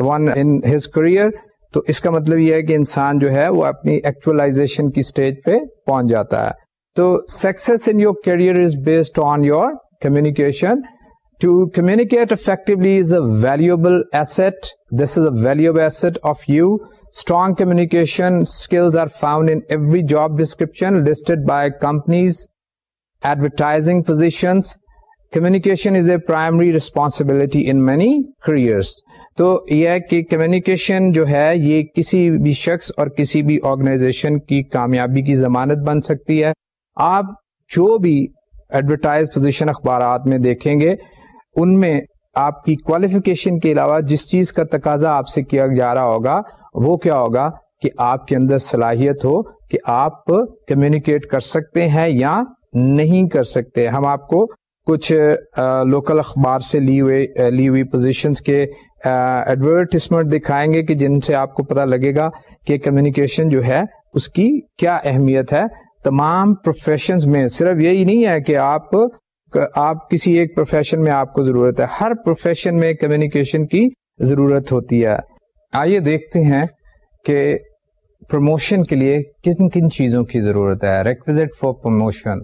one in his career تو اس کا مطلب یہ ہے کہ انسان جو ہے وہ اپنی ایکچولاشن کی اسٹیج پہ پہنچ جاتا ہے۔ تو success in your career is based on your communication to communicate effectively is a valuable asset this is a valuable asset of you strong communication skills are found in every job description listed by companies advertising positions communication is a primary responsibility in many careers تو یہ کہ communication جو ہے، یہ کسی بھی شخص اور کسی بھی آرگنائزیشن کی کامیابی کی ضمانت بن سکتی ہے۔ آپ جو بھی ایڈورٹائز پوزیشن اخبارات میں دیکھیں گے، ان میں آپ کی کوالیفیکیشن کے علاوہ جس چیز کا تقاضا آپ سے کیا جا رہا ہوگا، وہ کیا ہوگا کہ آپ کے اندر صلاحیت ہو کہ آپ کمیونیکیٹ کر سکتے ہیں یا نہیں کر سکتے۔ ہم آپ کو کچھ لوکل اخبار سے لی ہوئے لی ہوئی پوزیشنس کے ایڈورٹیزمنٹ دکھائیں گے کہ جن سے آپ کو پتا لگے گا کہ کمیونیکیشن جو ہے، اس کی کیا اہمیت ہے۔ تمام پروفیشنز میں صرف یہی نہیں ہے کہ آپ آپ کسی ایک پروفیشن میں آپ کو ضرورت ہے۔ ہر پروفیشن میں کمیونیکیشن کی ضرورت ہوتی ہے۔ آئیے دیکھتے ہیں کہ پروموشن کے لیے کن کن چیزوں کی ضرورت ہے۔ ریکویزٹ فار پروموشن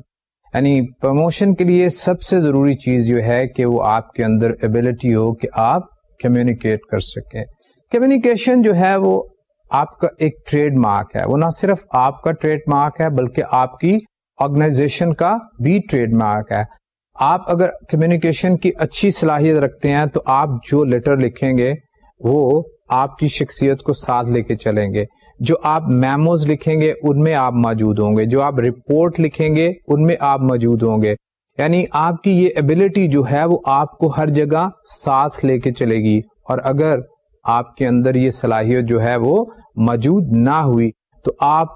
یعنی پروموشن کے لیے سب سے ضروری چیز جو ہے کہ وہ آپ کے اندر ایبلٹی ہو کہ آپ کمیونیکیٹ کر سکیں۔ کمیونیکیشن جو ہے وہ آپ کا ایک ٹریڈ مارک ہے۔ وہ نہ صرف آپ کا ٹریڈ مارک ہے، بلکہ آپ کی آرگنائزیشن کا بھی ٹریڈ مارک ہے۔ آپ اگر کمیونیکیشن کی اچھی صلاحیت رکھتے ہیں تو آپ جو لیٹر لکھیں گے، وہ آپ کی شخصیت کو ساتھ لے کے چلیں گے۔ جو آپ میموز لکھیں گے، ان میں آپ موجود ہوں گے۔ جو آپ رپورٹ لکھیں گے، ان میں آپ موجود ہوں گے۔ یعنی آپ کی یہ ایبلٹی جو ہے، وہ آپ کو ہر جگہ ساتھ لے کے چلے گی۔ اور اگر آپ کے اندر یہ صلاحیت جو ہے، وہ موجود نہ ہوئی تو آپ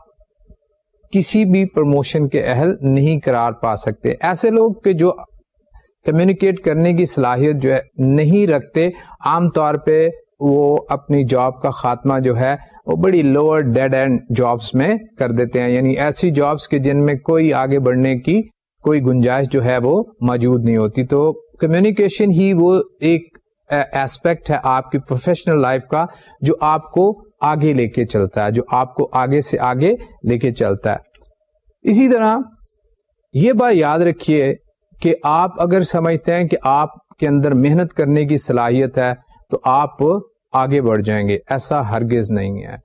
کسی بھی پروموشن کے اہل نہیں قرار پا سکتے۔ ایسے لوگ کہ جو کمیونیکیٹ کرنے کی صلاحیت جو ہے نہیں رکھتے، عام طور پہ وہ اپنی جاب کا خاتمہ جو ہے وہ بڑی لوور ڈیڈ اینڈ جابس میں کر دیتے ہیں۔ یعنی ایسی جابس کے جن میں کوئی آگے بڑھنے کی کوئی گنجائش جو ہے وہ موجود نہیں ہوتی۔ تو کمیونیکیشن ہی وہ ایک ایسپیکٹ ہے آپ کی پروفیشنل لائف کا جو آپ کو آگے لے کے چلتا ہے، جو آپ کو آگے سے آگے لے کے چلتا ہے۔ اسی طرح یہ بات یاد رکھیے کہ آپ اگر سمجھتے ہیں کہ آپ کے اندر محنت کرنے کی صلاحیت ہے، تو آپ آگے بڑھ جائیں گے۔ ایسا ہرگز نہیں ہے۔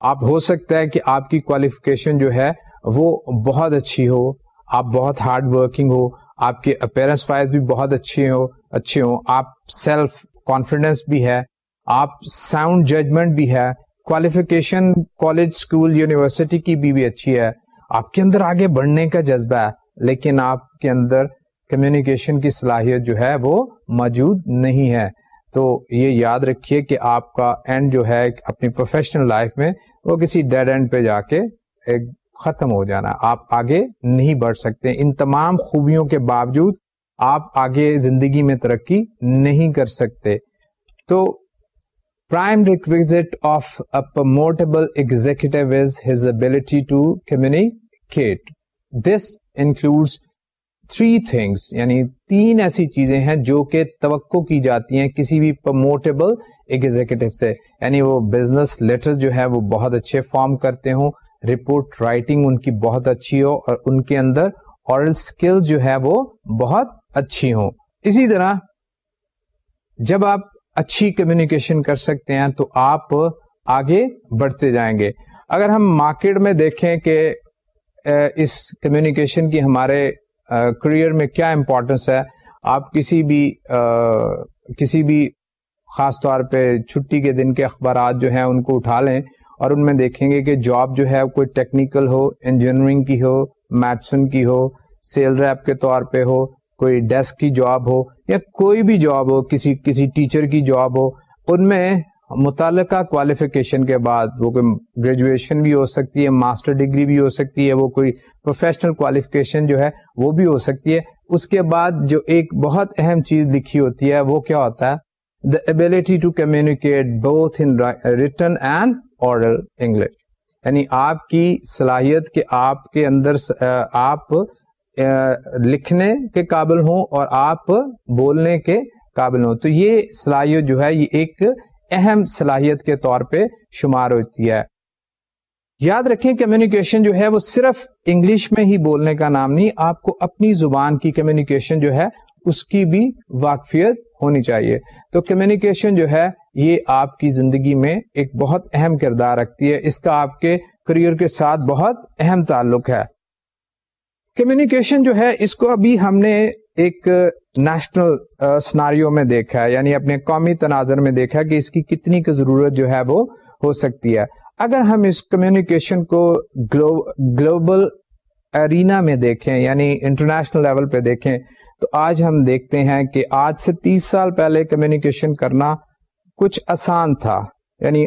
آپ ہو سکتا ہے کہ آپ کی کوالیفکیشن جو ہے وہ بہت اچھی ہو، آپ بہت ہارڈ ورکنگ ہو، آپ کے اپیرنس وائز بھی بہت اچھے ہو، اچھے ہوں۔ آپ سیلف کانفیڈینس بھی ہے، آپ ساؤنڈ ججمنٹ بھی ہے۔ کوالیفکیشن کالج اسکول یونیورسٹی کی بھی, بھی اچھی ہے۔ آپ کے اندر آگے بڑھنے کا جذبہ ہے لیکن آپ کے اندر کمیونیکیشن کی صلاحیت جو ہے وہ موجود نہیں ہے۔ تو یہ یاد رکھیے کہ آپ کا اینڈ جو ہے اپنی پروفیشنل لائف میں وہ کسی ڈیڈ اینڈ پہ جا کے ایک ختم ہو جانا۔ آپ آگے نہیں بڑھ سکتے۔ ان تمام خوبیوں کے باوجود آپ آگے زندگی میں ترقی نہیں کر سکتے۔ تو prime requisite of a promotable executive is his ability to communicate this includes three things یعنی تین ایسی چیزیں ہیں جو کہ توقع کی جاتی ہیں کسی بھی پروموٹیبل ایگزیکٹو سے یعنی وہ بزنس لیٹر جو ہے وہ بہت اچھے فارم کرتے ہوں رپورٹ رائٹنگ ان کی بہت اچھی ہو اور ان کے اندر اورل اسکل جو ہے وہ بہت اچھی ہوں اسی طرح جب آپ اچھی کمیونیکیشن کر سکتے ہیں تو آپ آگے بڑھتے جائیں گے۔ اگر ہم مارکیٹ میں دیکھیں کہ اس کمیونیکیشن کی ہمارے کریئر میں کیا امپورٹینس ہے، آپ کسی بھی کسی بھی خاص طور پہ چھٹی کے دن کے اخبارات جو ہیں ان کو اٹھا لیں اور ان میں دیکھیں گے کہ جاب جو ہے کوئی ٹیکنیکل ہو انجینئرنگ کی ہو میڈسن کی ہو سیل ریپ کے طور پہ ہو، کوئی ڈیسک کی جاب ہو یا کوئی بھی جاب ہو، کسی کسی ٹیچر کی جاب ہو، ان میں متعلقہ کوالیفیکیشن کے بعد وہ کوئی گریجویشن بھی ہو سکتی ہے ماسٹر ڈگری بھی ہو سکتی ہے، وہ کوئی پروفیشنل کوالیفیکیشن جو ہے وہ بھی ہو سکتی ہے۔ اس کے بعد جو ایک بہت اہم چیز لکھی ہوتی ہے، وہ کیا ہوتا ہے؟ The ability to communicate both in written and oral English یعنی آپ کی صلاحیت کہ آپ کے اندر آپ لکھنے کے قابل ہوں اور آپ بولنے کے قابل ہوں۔ تو یہ صلاحیت جو ہے، یہ ایک اہم صلاحیت کے طور پہ شمار ہوتی ہے۔ یاد رکھیں کمیونیکیشن جو ہے، وہ صرف انگلش میں ہی بولنے کا نام نہیں، آپ کو اپنی زبان کی کمیونیکیشن جو ہے، اس کی بھی واقفیت ہونی چاہیے۔ تو کمیونیکیشن جو ہے، یہ آپ کی زندگی میں ایک بہت اہم کردار رکھتی ہے۔ اس کا آپ کے کریئر کے ساتھ بہت اہم تعلق ہے۔ کمیونیکیشن جو ہے، اس کو ابھی ہم نے ایک نیشنل سناریوں میں دیکھا ہے یعنی اپنے قومی تناظر میں دیکھا ہے کہ اس کی کتنی کی ضرورت جو ہے وہ ہو سکتی ہے۔ اگر ہم اس کمیونیکیشن کو گلوبل ارینا میں دیکھیں یعنی انٹرنیشنل لیول پہ دیکھیں، تو آج ہم دیکھتے ہیں کہ آج سے تیس سال پہلے کمیونیکیشن کرنا کچھ آسان تھا۔ یعنی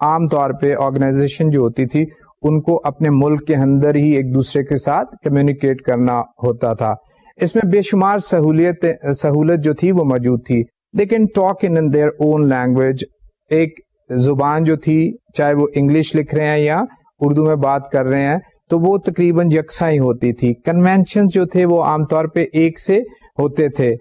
عام طور پہ آرگنائزیشن جو ہوتی تھی ان کو اپنے ملک کے اندر ہی ایک دوسرے کے ساتھ کمیونیکیٹ کرنا ہوتا تھا۔ اس میں بے شمار سہولیت سہولت جو تھی وہ موجود تھی۔ لیکن talk in their own language ایک زبان جو تھی، چاہے وہ انگلش لکھ رہے ہیں یا اردو میں بات کر رہے ہیں، تو وہ تقریباً یکساں ہی ہوتی تھی۔ کنوینشن جو تھے وہ عام طور پہ ایک سے ہوتے تھے۔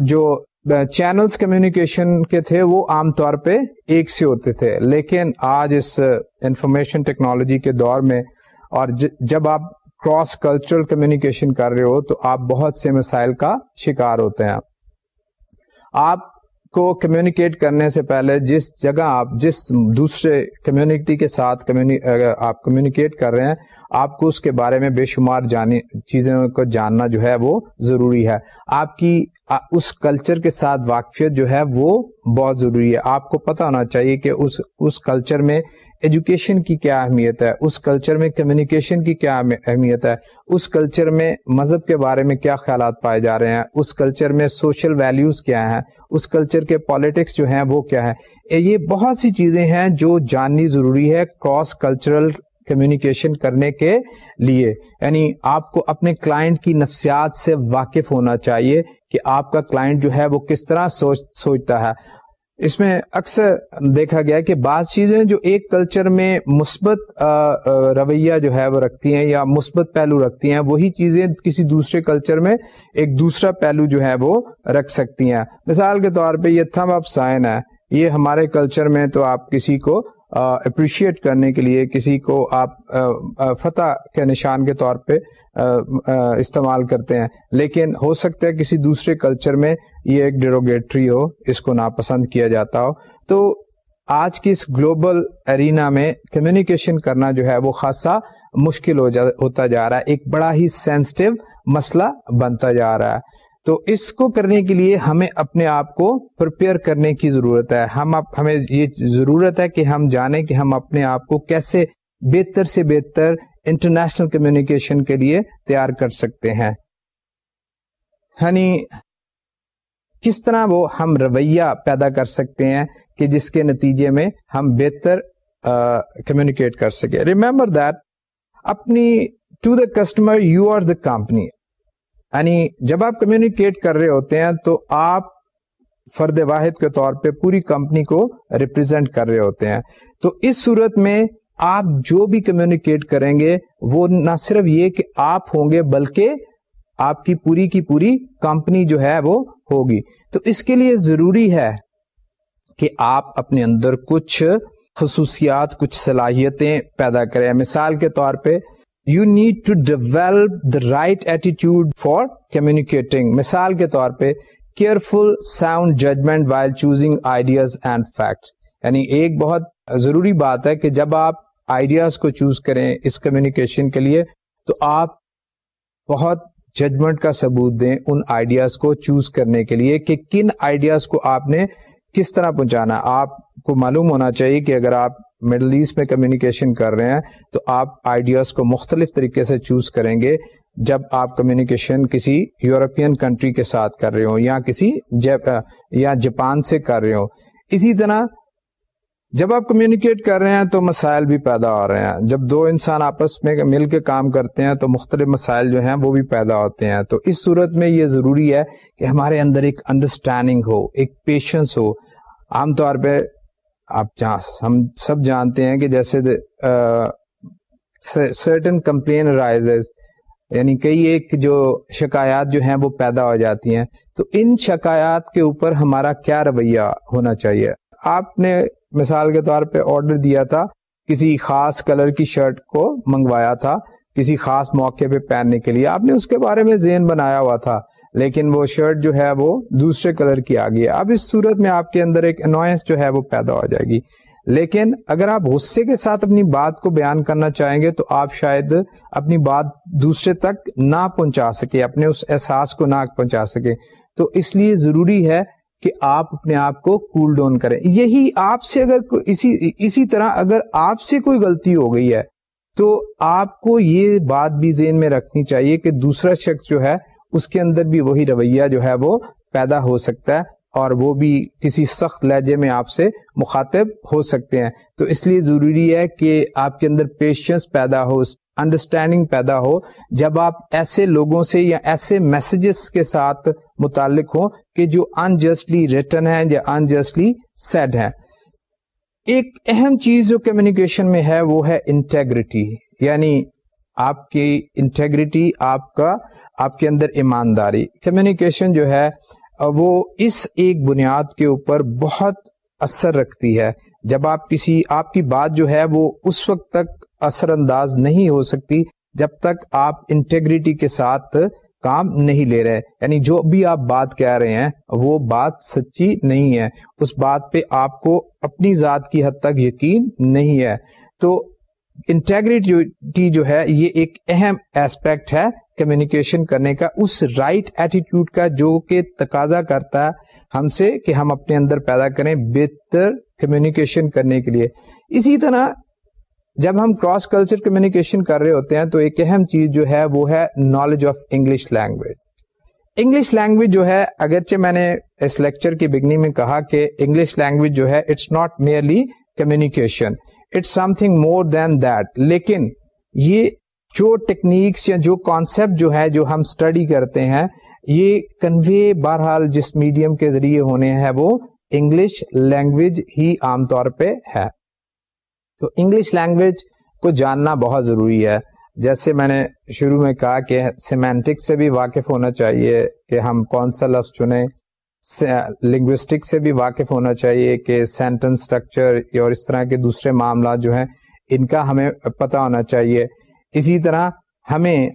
جو چینلز کمیونیکیشن کے تھے وہ عام طور پہ ایک سے ہوتے تھے۔ لیکن آج اس uh, انفارمیشن ٹیکنالوجی کے دور میں اور جب آپ کراس کلچرل کمیونیکیشن کر رہے ہو تو آپ بہت سے مسائل کا شکار ہوتے ہیں۔ آپ کو کمیونیکیٹ کرنے سے پہلے جس جگہ آپ جس دوسرے کمیونٹی کے ساتھ آپ کمیونیکیٹ کر رہے ہیں، آپ کو اس کے بارے میں بے شمار جانی چیزوں کو جاننا جو ہے وہ ضروری ہے۔ آپ کی اس کلچر کے ساتھ واقفیت جو ہے وہ بہت ضروری ہے۔ آپ کو پتہ ہونا چاہیے کہ اس اس کلچر میں ایجوکیشن کی کیا اہمیت ہے؟ اس کلچر میں کمیونیکیشن کی کیا اہمیت ہے؟ اس کلچر میں مذہب کے بارے میں کیا خیالات پائے جا رہے ہیں؟ اس کلچر میں سوشل ویلیوز کیا ہیں؟ اس کلچر کے پالیٹکس جو ہیں وہ کیا ہے یہ بہت سی چیزیں ہیں جو جاننی ضروری ہے کراس کلچرل کمیونیکیشن کرنے کے لیے۔ یعنی آپ کو اپنے کلائنٹ کی نفسیات سے واقف ہونا چاہیے کہ آپ کا کلائنٹ جو ہے وہ کس طرح سوچ، سوچتا ہے۔ اس میں اکثر دیکھا گیا کہ بعض چیزیں جو ایک کلچر میں مثبت رویہ جو ہے وہ رکھتی ہیں یا مثبت پہلو رکھتی ہیں، وہی چیزیں کسی دوسرے کلچر میں ایک دوسرا پہلو جو ہے وہ رکھ سکتی ہیں۔ مثال کے طور پہ یہ تھم اپ سائن ہے، یہ ہمارے کلچر میں تو آپ کسی کو اپریشیٹ کرنے کے لیے کسی کو آپ فتح کے نشان کے طور پہ استعمال کرتے ہیں۔ لیکن ہو سکتا ہے کسی دوسرے کلچر میں یہ ایک ڈیروگیٹری ہو، اس کو ناپسند کیا جاتا ہو۔ تو آج کی اس گلوبل ارینا میں کمیونیکیشن کرنا جو ہے، وہ خاصا مشکل ہو جا، ہوتا جا رہا ہے۔ ایک بڑا ہی سینسٹیو مسئلہ بنتا جا رہا ہے۔ تو اس کو کرنے کے لیے ہمیں اپنے آپ کو پرپیئر کرنے کی ضرورت ہے۔ ہم ہمیں یہ ضرورت ہے کہ ہم جانیں کہ ہم اپنے آپ کو کیسے بہتر سے بہتر انٹرنیشنل کمیونیکیشن کے لیے تیار کر سکتے ہیں۔ یعنی کس طرح وہ ہم رویہ پیدا کر سکتے ہیں کہ جس کے نتیجے میں ہم بہتر کمیونیکیٹ کر سکے ریمبر دیٹ اپنی to the customer you are the company یعنی جب آپ کمیونیکیٹ کر رہے ہوتے ہیں تو آپ فرد واحد کے طور پہ پوری کمپنی کو ریپرزینٹ کر رہے ہوتے ہیں۔ تو اس صورت میں آپ جو بھی کمیونیکیٹ کریں گے، وہ نہ صرف یہ کہ آپ ہوں گے، بلکہ آپ کی پوری کی پوری کمپنی جو ہے وہ ہوگی۔ تو اس کے لیے ضروری ہے کہ آپ اپنے اندر کچھ خصوصیات، کچھ صلاحیتیں پیدا کریں۔ مثال کے طور پہ you need to develop the right attitude for communicating مثال کے طور پہ careful sound judgment while choosing ideas and facts یعنی ایک بہت ضروری بات ہے کہ جب آپ آئیڈیاز کو چوز کریں اس کمیونیکیشن کے لیے، تو آپ بہت ججمنٹ کا ثبوت دیں ان آئیڈیاز کو چوز کرنے کے لیے کہ کن آئیڈیاز کو آپ نے کس طرح پہنچانا. آپ کو معلوم ہونا چاہیے کہ اگر آپ مڈل ایسٹ میں کمیونیکیشن کر رہے ہیں، تو آپ آئیڈیاز کو مختلف طریقے سے چوز کریں گے جب آپ کمیونیکیشن کسی یورپین کنٹری کے ساتھ کر رہے ہو یا کسی یا جاپان سے کر رہے ہو اسی طرح جب آپ کمیونیکیٹ کر رہے ہیں تو مسائل بھی پیدا ہو رہے ہیں۔ جب دو انسان آپس میں مل کے کام کرتے ہیں تو مختلف مسائل جو ہیں وہ بھی پیدا ہوتے ہیں۔ تو اس صورت میں یہ ضروری ہے کہ ہمارے اندر ایک انڈرسٹینڈنگ ہو، ایک پیشنس ہو۔ عام طور پہ آپ ہم سب جانتے ہیں کہ جیسے سرٹن کمپلین رائز یعنی کئی ایک جو شکایات جو ہیں وہ پیدا ہو جاتی ہیں۔ تو ان شکایات کے اوپر ہمارا کیا رویہ ہونا چاہیے؟ آپ نے مثال کے طور پہ آرڈر دیا تھا، کسی خاص کلر کی شرٹ کو منگوایا تھا، کسی خاص موقع پہ پہننے کے لیے۔ آپ نے اس کے بارے میں زین بنایا ہوا تھا۔ لیکن وہ شرٹ جو ہے وہ دوسرے کلر کی آ گئی اب اس صورت میں آپ کے اندر ایک انوائنس جو ہے وہ پیدا ہو جائے گی۔ لیکن اگر آپ غصے کے ساتھ اپنی بات کو بیان کرنا چاہیں گے تو آپ شاید اپنی بات دوسرے تک نہ پہنچا سکے، اپنے اس احساس کو نہ پہنچا سکے۔ تو اس لیے ضروری ہے کہ آپ اپنے آپ کو کول ڈاؤن کریں۔ یہی آپ سے اگر اسی اسی طرح اگر آپ سے کوئی غلطی ہو گئی ہے تو آپ کو یہ بات بھی ذہن میں رکھنی چاہیے کہ دوسرا شخص جو ہے اس کے اندر بھی وہی رویہ جو ہے وہ پیدا ہو سکتا ہے اور وہ بھی کسی سخت لہجے میں آپ سے مخاطب ہو سکتے ہیں۔ تو اس لیے ضروری ہے کہ آپ کے اندر پیشنس پیدا ہو انڈرسٹینڈنگ پیدا ہو۔ جب آپ ایسے لوگوں سے یا ایسے میسجز کے ساتھ متعلق ہوں کہ جو انجسٹلی ریٹن ہے یا انجسٹلی سیڈ ہے ایک اہم چیز جو کمیونیکیشن میں ہے وہ ہے انٹیگریٹی یعنی آپ کی انٹیگریٹی آپ کا، آپ کے اندر ایمانداری. کمیونیکیشن جو ہے، وہ اس ایک بنیاد کے اوپر بہت اثر رکھتی ہے. جب آپ کسی، آپ کی بات جو ہے، وہ اس وقت تک اثر انداز نہیں ہو سکتی جب تک آپ انٹیگریٹی کے ساتھ کام نہیں لے رہے. یعنی جو بھی آپ بات کہہ رہے ہیں، وہ بات سچی نہیں ہے. اس بات پہ آپ کو اپنی ذات کی حد تک یقین نہیں ہے. تو انٹیگریٹی جو ہے، یہ ایک اہم ایسپیکٹ ہے کمیونیکیشن کرنے کا، اس رائٹ ایٹیٹیوڈ کا جو کہ تقاضا کرتا ہے ہم سے کہ ہم اپنے اندر پیدا کریں بہتر کمیونیکیشن کرنے کے لیے۔ اسی طرح جب ہم کراس کلچر کمیونیکیشن کر رہے ہوتے ہیں تو ایک اہم چیز جو ہے وہ ہے knowledge of English language English language جو ہے، اگرچہ میں نے اس لیکچر کی بگننگ میں کہا کہ انگلش لینگویج جو ہے it's not merely communication it's something more than that لیکن یہ جو ٹیکنیکس یا جو کانسیپٹ جو ہے جو ہم اسٹڈی کرتے ہیں یہ کنوے بہرحال جس میڈیم کے ذریعے ہونے ہیں وہ انگلش لینگویج ہی عام طور پہ ہے۔ تو انگلش لینگویج کو جاننا بہت ضروری ہے۔ جیسے میں نے شروع میں کہا کہ سیمینٹک سے بھی واقف ہونا چاہیے کہ ہم کون سا لفظ چنیں۔ لنگوسٹک سے بھی واقف ہونا چاہیے کہ سینٹنس اسٹرکچر اور اس طرح کے دوسرے معاملات جو ہیں، ان کا ہمیں پتہ ہونا چاہیے۔ اسی طرح ہمیں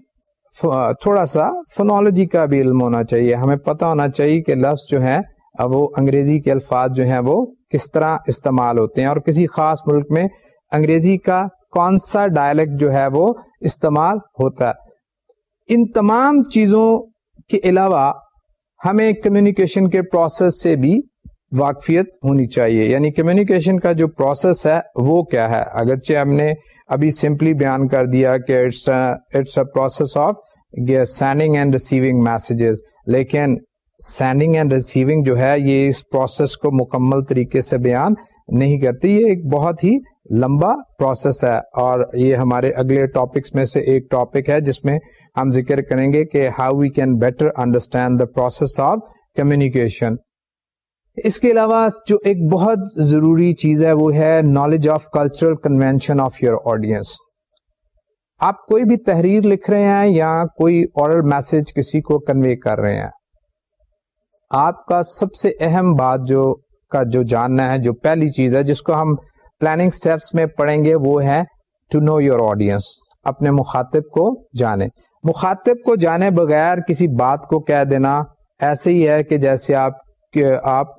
تھوڑا سا فنالوجی کا بھی علم ہونا چاہیے۔ ہمیں پتہ ہونا چاہیے کہ لفظ جو ہے وہ انگریزی کے الفاظ جو ہیں، وہ کس طرح استعمال ہوتے ہیں اور کسی خاص ملک میں انگریزی کا کون سا ڈائلیکٹ جو ہے، وہ استعمال ہوتا ہے۔ ان تمام چیزوں کے علاوہ ہمیں کمیونیکیشن کے پروسیس سے بھی واقفیت ہونی چاہیے۔ یعنی کمیونیکیشن کا جو پروسیس ہے، وہ کیا ہے؟ اگرچہ ہم نے ابھی سمپلی بیان کر دیا کہ it's a process of sending and receiving messages لیکن سینڈنگ اینڈ ریسیونگ جو ہے، یہ اس پروسیس کو مکمل طریقے سے بیان نہیں کرتی۔ یہ ایک بہت ہی لمبا پروسیس ہے اور یہ ہمارے اگلے ٹاپکس میں سے ایک ٹاپک ہے جس میں ہم ذکر کریں گے کہ how we can better understand the process of communication اس کے علاوہ جو ایک بہت ضروری چیز ہے وہ ہے knowledge of cultural convention of your audience آپ کوئی بھی تحریر لکھ رہے ہیں یا کوئی اورل میسج کسی کو کنوے کر رہے ہیں، آپ کا سب سے اہم بات جو کا جو جاننا ہے، جو پہلی چیز ہے، جس کو ہم پلاننگ اسٹیپس میں پڑھیں گے وہ ہے ٹو نو یور آڈینس اپنے مخاطب کو جانے مخاطب کو جانے بغیر کسی بات کو کہہ دینا ایسے ہی ہے کہ جیسے آپ آپ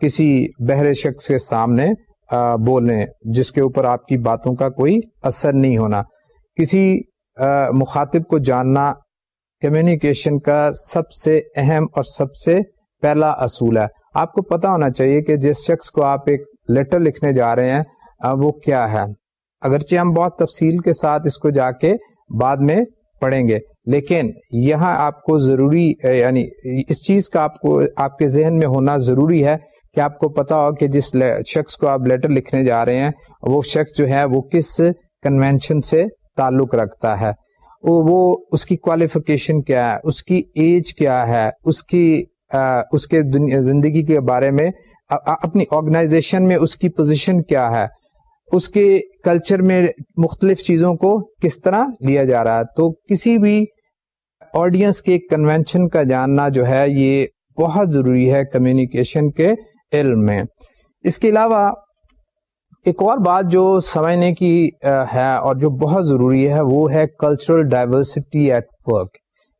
کسی بہرے شخص کے سامنے بولیں، جس کے اوپر آپ کی باتوں کا کوئی اثر نہیں ہونا۔ کسی مخاطب کو جاننا کمیونیکیشن کا سب سے اہم اور سب سے پہلا اصول ہے۔ آپ کو پتا ہونا چاہیے کہ جس شخص کو آپ ایک لیٹر لکھنے جا رہے ہیں وہ کیا ہے؟ اگرچہ ہم بہت تفصیل کے ساتھ اس کو جا کے بعد میں پڑھیں گے، لیکن یہاں آپ کو ضروری یعنی اس چیز کا آپ کو، آپ کے ذہن میں ہونا ضروری ہے کہ آپ کو پتا ہو کہ جس شخص کو آپ لیٹر لکھنے جا رہے ہیں، وہ شخص جو ہے، وہ کس کنونشن سے تعلق رکھتا ہے؟ وہ اس کی کوالیفکیشن کیا ہے؟ اس کی ایج کیا ہے؟ اس کی اس کے زندگی کے بارے میں اپنی آرگنائزیشن میں اس کی پوزیشن کیا ہے؟ اس کے کلچر میں مختلف چیزوں کو کس طرح لیا جا رہا ہے؟ تو کسی بھی آڈینس کے کنونشن کا جاننا جو ہے، یہ بہت ضروری ہے کمیونیکیشن کے علم میں۔ اس کے علاوہ، ایک اور بات جو سمجھنے کی ہے اور جو بہت ضروری ہے، وہ ہے کلچرل ڈائیورسٹی ایٹ ورک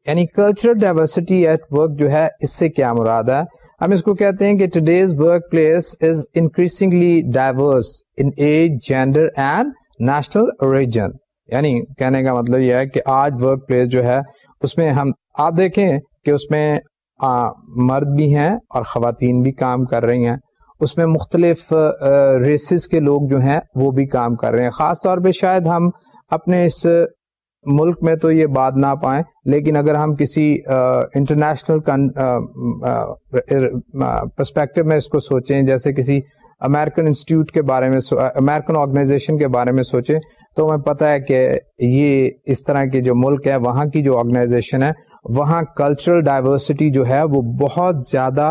یعنی کلچرل ڈائیورسٹی ایٹ ورک جو ہے، اس سے کیا مراد ہے؟ ہم اس کو کہتے ہیں کہ today's workplace is increasingly diverse in age gender and national origin یعنی کہنے کا مطلب یہ ہے کہ آج ورک پلیس جو ہے اس میں ہم آپ دیکھیں کہ اس میں آ, مرد بھی ہیں اور خواتین بھی کام کر رہی ہیں۔ اس میں مختلف ریسز کے لوگ جو ہیں وہ بھی کام کر رہے ہیں۔ خاص طور پہ شاید ہم اپنے اس ملک میں تو یہ بات نہ پائیں، لیکن اگر ہم کسی انٹرنیشنل پرسپیکٹو میں اس کو سوچیں، جیسے کسی امیرکن انسٹیٹیوٹ کے بارے میں امیرکن آرگنائزیشن کے بارے میں سوچیں، تو ہمیں پتہ ہے کہ یہ اس طرح کے جو ملک ہے وہاں کی جو آرگنائزیشن ہے وہاں کلچرل ڈائیورسٹی جو ہے، وہ بہت زیادہ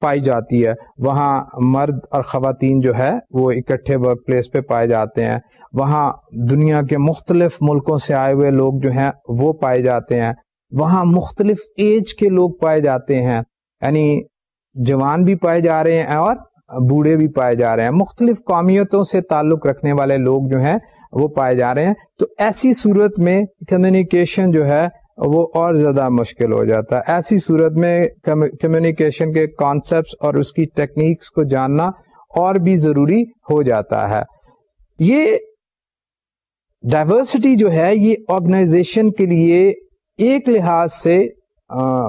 پائی جاتی ہے۔ وہاں مرد اور خواتین جو ہے وہ اکٹھے ورک پلیس پہ پائے جاتے ہیں۔ وہاں دنیا کے مختلف ملکوں سے آئے ہوئے لوگ جو ہیں وہ پائے جاتے ہیں۔ وہاں مختلف ایج کے لوگ پائے جاتے ہیں۔ یعنی جوان بھی پائے جا رہے ہیں اور بوڑھے بھی پائے جا رہے ہیں۔ مختلف قومیتوں سے تعلق رکھنے والے لوگ جو ہیں وہ پائے جا رہے ہیں۔ تو ایسی صورت میں کمیونیکیشن جو ہے وہ اور زیادہ مشکل ہو جاتا ہے۔ ایسی صورت میں کمیونیکیشن کے کانسیپٹس اور اس کی ٹیکنیکس کو جاننا اور بھی ضروری ہو جاتا ہے۔ یہ ڈائیورسٹی جو ہے، یہ آرگنائزیشن کے لیے ایک لحاظ سے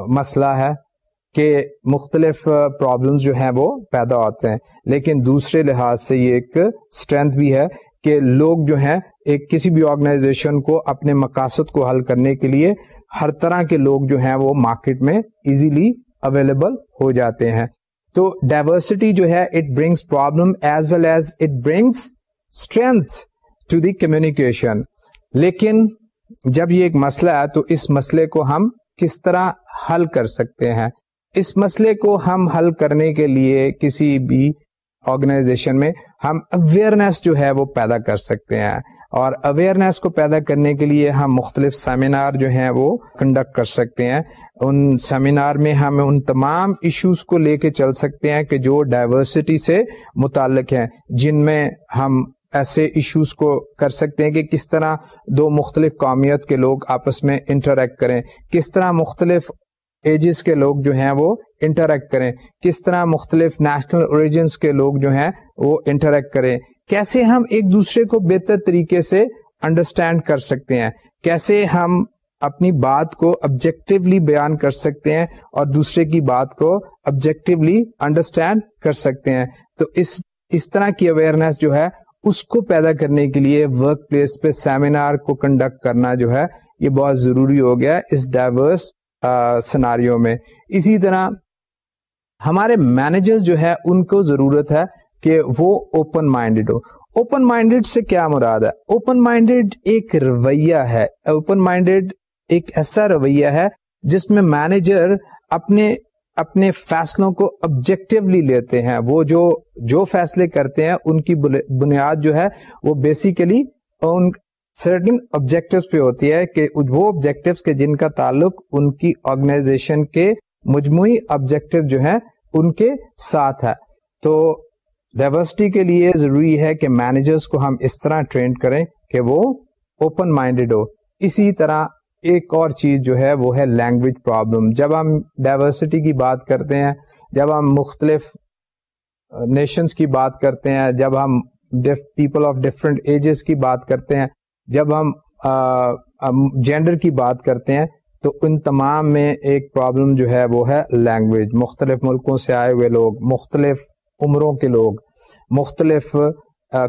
مسئلہ ہے کہ مختلف پرابلمس جو ہیں وہ پیدا ہوتے ہیں۔ لیکن دوسرے لحاظ سے یہ ایک اسٹرینتھ بھی ہے کہ لوگ جو ہیں، ایک کسی بھی آرگنائزیشن کو اپنے مقاصد کو حل کرنے کے لیے ہر طرح کے لوگ جو ہیں وہ مارکیٹ میں ایزیلی اویلیبل ہو جاتے ہیں۔ تو ڈائیورسٹی جو ہے it brings problem as well as it brings strength to the communication لیکن جب یہ ایک مسئلہ ہے تو اس مسئلے کو ہم کس طرح حل کر سکتے ہیں؟ اس مسئلے کو ہم حل کرنے کے لیے کسی بھی آرگنائزیشن میں ہم اویئرنیس جو ہے وہ پیدا کر سکتے ہیں۔ اور اویئرنیس کو پیدا کرنے کے لیے ہم مختلف سیمینار جو ہیں وہ کنڈکٹ کر سکتے ہیں۔ ان سیمینار میں ہم ان تمام ایشوز کو لے کے چل سکتے ہیں کہ جو ڈائیورسٹی سے متعلق ہیں، جن میں ہم ایسے ایشوز کو کر سکتے ہیں کہ کس طرح دو مختلف قومیت کے لوگ آپس میں انٹریکٹ کریں، کس طرح مختلف ایجز کے لوگ جو ہیں وہ انٹریکٹ کریں۔ کس طرح مختلف نیشنل اوریجنس کے لوگ جو ہیں وہ انٹریکٹ کریں۔ کیسے ہم ایک دوسرے کو بہتر طریقے سے انڈرسٹینڈ کر سکتے ہیں؟ کیسے ہم اپنی بات کو آبجیکٹولی بیان کر سکتے ہیں اور دوسرے کی بات کو آبجیکٹولی انڈرسٹینڈ کر سکتے ہیں؟ تو اس اس طرح کی اویئرنیس جو ہے، اس کو پیدا کرنے کے لیے ورک پلیس پہ سیمینار کو کنڈکٹ کرنا جو ہے، یہ بہت ضروری ہو گیا۔ اس ڈائیورس سناریوں میں۔ اسی طرح ہمارے مینیجرز جو ہے ان کو ضرورت ہے کہ وہ اوپن مائنڈیڈ ہو۔ اوپن مائنڈیڈ سے کیا مراد ہے؟ اوپن مائنڈیڈ ایک رویہ ہے۔ اوپن مائنڈیڈ ایک ایسا رویہ ہے جس میں مینیجر اپنے اپنے فیصلوں کو آبجیکٹولی لیتے ہیں۔ وہ جو جو فیصلے کرتے ہیں، ان کی بنیاد جو ہے، وہ بیسیکلی ان سرٹن آبجیکٹو پہ ہوتی ہے کہ وہ آبجیکٹو کے جن کا تعلق ان کی آرگنائزیشن کے مجموعی آبجیکٹو جو ہیں ان کے ساتھ ہے۔ تو ڈائورسٹی کے لیے ضروری ہے کہ مینیجرس کو ہم اس طرح ٹرینڈ کریں کہ وہ اوپن مائنڈیڈ ہو۔ اسی طرح ایک اور چیز جو ہے وہ ہے لینگویج پرابلم جب ہم ڈائورسٹی کی بات کرتے ہیں، جب ہم مختلف نیشنس کی بات کرتے ہیں، جب ہم پیپل آف ڈفرینٹ ایجز کی بات کرتے ہیں جب ہم جینڈر کی بات کرتے ہیں، تو ان تمام میں ایک پرابلم جو ہے وہ ہے لینگویج مختلف ملکوں سے آئے ہوئے لوگ، مختلف عمروں کے لوگ، مختلف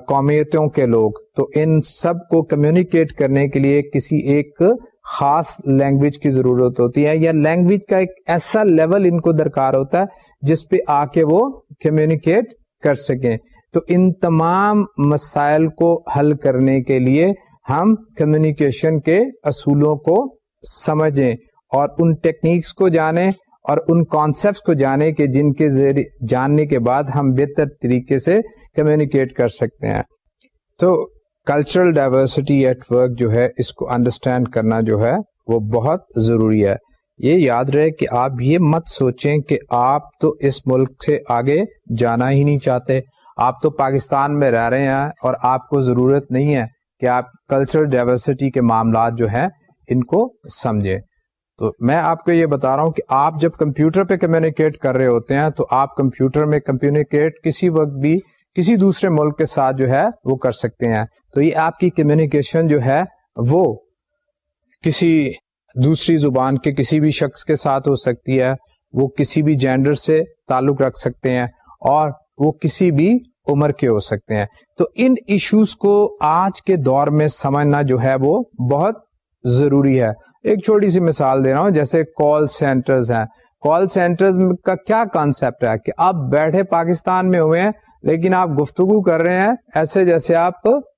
قومیتوں کے لوگ. تو ان سب کو کمیونیکیٹ کرنے کے لیے کسی ایک خاص لینگویج کی ضرورت ہوتی ہے، یا لینگویج کا ایک ایسا لیول ان کو درکار ہوتا ہے جس پہ آ کے وہ کمیونیکیٹ کر سکیں۔ تو ان تمام مسائل کو حل کرنے کے لیے ہم کمیونیکیشن کے اصولوں کو سمجھیں اور ان ٹیکنیکس کو جانیں اور ان کانسیپٹس کو جانیں کہ جن کے ذریعے جاننے کے بعد ہم بہتر طریقے سے کمیونیکیٹ کر سکتے ہیں۔ تو کلچرل ڈائیورسٹی ایٹ ورک جو ہے، اس کو انڈرسٹینڈ کرنا جو ہے، وہ بہت ضروری ہے۔ یہ یاد رہے کہ آپ یہ مت سوچیں کہ آپ تو اس ملک سے آگے جانا ہی نہیں چاہتے۔ آپ تو پاکستان میں رہ رہے ہیں اور آپ کو ضرورت نہیں ہے۔ کہ آپ کلچرل ڈائیورسٹی کے معاملات جو ہیں ان کو سمجھیں۔ تو میں آپ کو یہ بتا رہا ہوں کہ آپ جب کمپیوٹر پہ کمیونیکیٹ کر رہے ہوتے ہیں تو آپ کمپیوٹر میں کمیونیکیٹ کسی وقت بھی کسی دوسرے ملک کے ساتھ جو ہے وہ کر سکتے ہیں۔ تو یہ آپ کی کمیونیکیشن جو ہے وہ کسی دوسری زبان کے کسی بھی شخص کے ساتھ ہو سکتی ہے۔ وہ کسی بھی جینڈر سے تعلق رکھ سکتے ہیں اور وہ کسی بھی عمر کے ہو سکتے ہیں۔ تو ان ایشوز کو آج کے دور میں سمجھنا جو ہے وہ بہت ضروری ہے۔ ایک چھوٹی سی مثال دے رہا ہوں، جیسے کال سینٹرز ہیں۔ کال سینٹرز کا کیا کانسیپٹ ہے کہ آپ بیٹھے پاکستان میں ہوئے ہیں، لیکن آپ گفتگو کر رہے ہیں ایسے جیسے آپ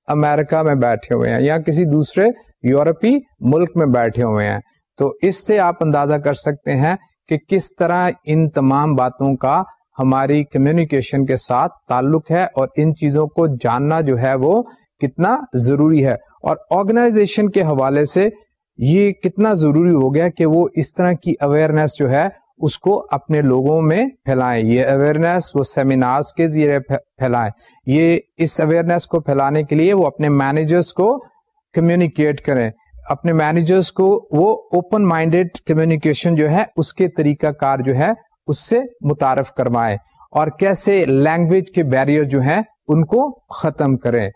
امریکہ میں بیٹھے ہوئے ہیں یا کسی دوسرے یورپی ملک میں بیٹھے ہوئے ہیں۔ تو اس سے آپ اندازہ کر سکتے ہیں کہ کس طرح ان تمام باتوں کا ہماری کمیونیکیشن کے ساتھ تعلق ہے اور ان چیزوں کو جاننا جو ہے وہ کتنا ضروری ہے۔ اور آرگنائزیشن کے حوالے سے یہ کتنا ضروری ہو گیا کہ وہ اس طرح کی اویئرنیس جو ہے اس کو اپنے لوگوں میں پھیلائیں۔ یہ اویئرنیس وہ سیمینارز کے ذریعے پھیلائیں۔ یہ اس اویئرنیس کو پھیلانے کے لیے وہ اپنے مینیجرس کو کمیونیکیٹ کریں۔ اپنے مینیجرس کو وہ اوپن مائنڈیڈ کمیونیکیشن جو ہے اس کے طریقہ کار جو ہے اس سے متعارف کروائے اور کیسے لینگویج کے بیریئر جو ہیں ان کو ختم کریں۔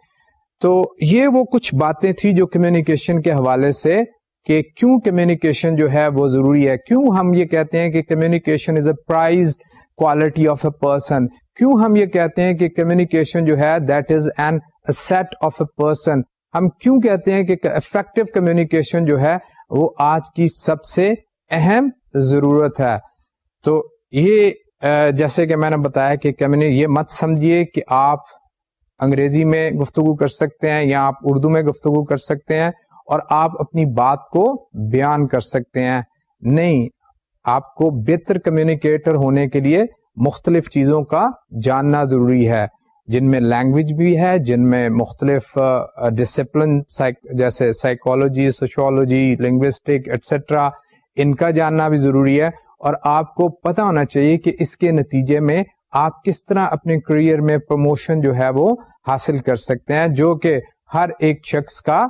تو یہ وہ کچھ باتیں تھیں جو کمیونیکیشن کے حوالے سے کہ کیوں کمیونیکیشن جو ہے وہ ضروری ہے۔ کیوں ہم یہ کہتے ہیں کہ communication is a prize quality of a person کیوں ہم یہ کہتے ہیں کہ کمیونیکیشن جو ہے that is an asset of a person ہم کیوں کہتے ہیں کہ افیکٹو کمیونیکیشن جو ہے وہ آج کی سب سے اہم ضرورت ہے۔ تو یہ جیسے کہ میں نے بتایا کہ یہ مت سمجھیے کہ آپ انگریزی میں گفتگو کر سکتے ہیں یا آپ اردو میں گفتگو کر سکتے ہیں اور آپ اپنی بات کو بیان کر سکتے ہیں۔ نہیں، آپ کو بہتر کمیونیکیٹر ہونے کے لیے مختلف چیزوں کا جاننا ضروری ہے۔ جن میں لینگویج بھی ہے، جن میں مختلف ڈسپلن جیسے سائیکولوجی سوشولوجی لنگوسٹک ایٹسٹرا ان کا جاننا بھی ضروری ہے۔ اور آپ کو پتا ہونا چاہیے کہ اس کے نتیجے میں آپ کس طرح اپنے کریئر میں پروموشن جو ہے وہ حاصل کر سکتے ہیں، جو کہ ہر ایک شخص کا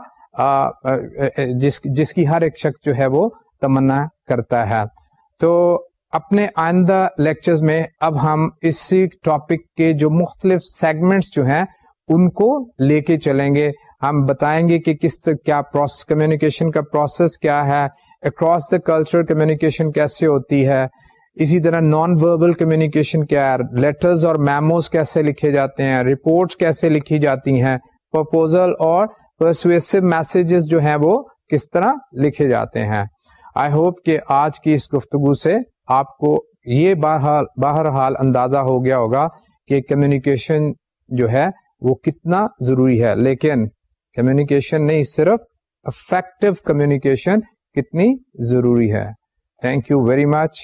جس جس کی ہر ایک شخص جو ہے وہ تمنا کرتا ہے۔ تو اپنے آئندہ لیکچرز میں اب ہم اسی ٹاپک کے جو مختلف سیگمنٹس جو ہیں ان کو لے کے چلیں گے۔ ہم بتائیں گے کہ کس کیا پروسیس کمیونیکیشن کا پروسیس کیا ہے اکراس دا کلچر کمیونیکیشن کیسے ہوتی ہے؟ اسی طرح نان وربل کمیونیکیشن کیا ہے؟ لیٹرز اور میموز کیسے لکھے جاتے ہیں؟ رپورٹس کیسے لکھی جاتی ہیں؟ پرپوزل اور پرسویسو میسجز جو ہیں وہ کس طرح لکھے جاتے ہیں؟ آئی ہوپ کہ آج کی اس گفتگو سے آپ کو یہ بہرحال اندازہ ہو گیا ہوگا کہ کمیونیکیشن جو ہے وہ کتنا ضروری ہے۔ لیکن کمیونیکیشن نہیں، صرف افیکٹو کمیونیکیشن کتنی ضروری ہے۔ Thank you very much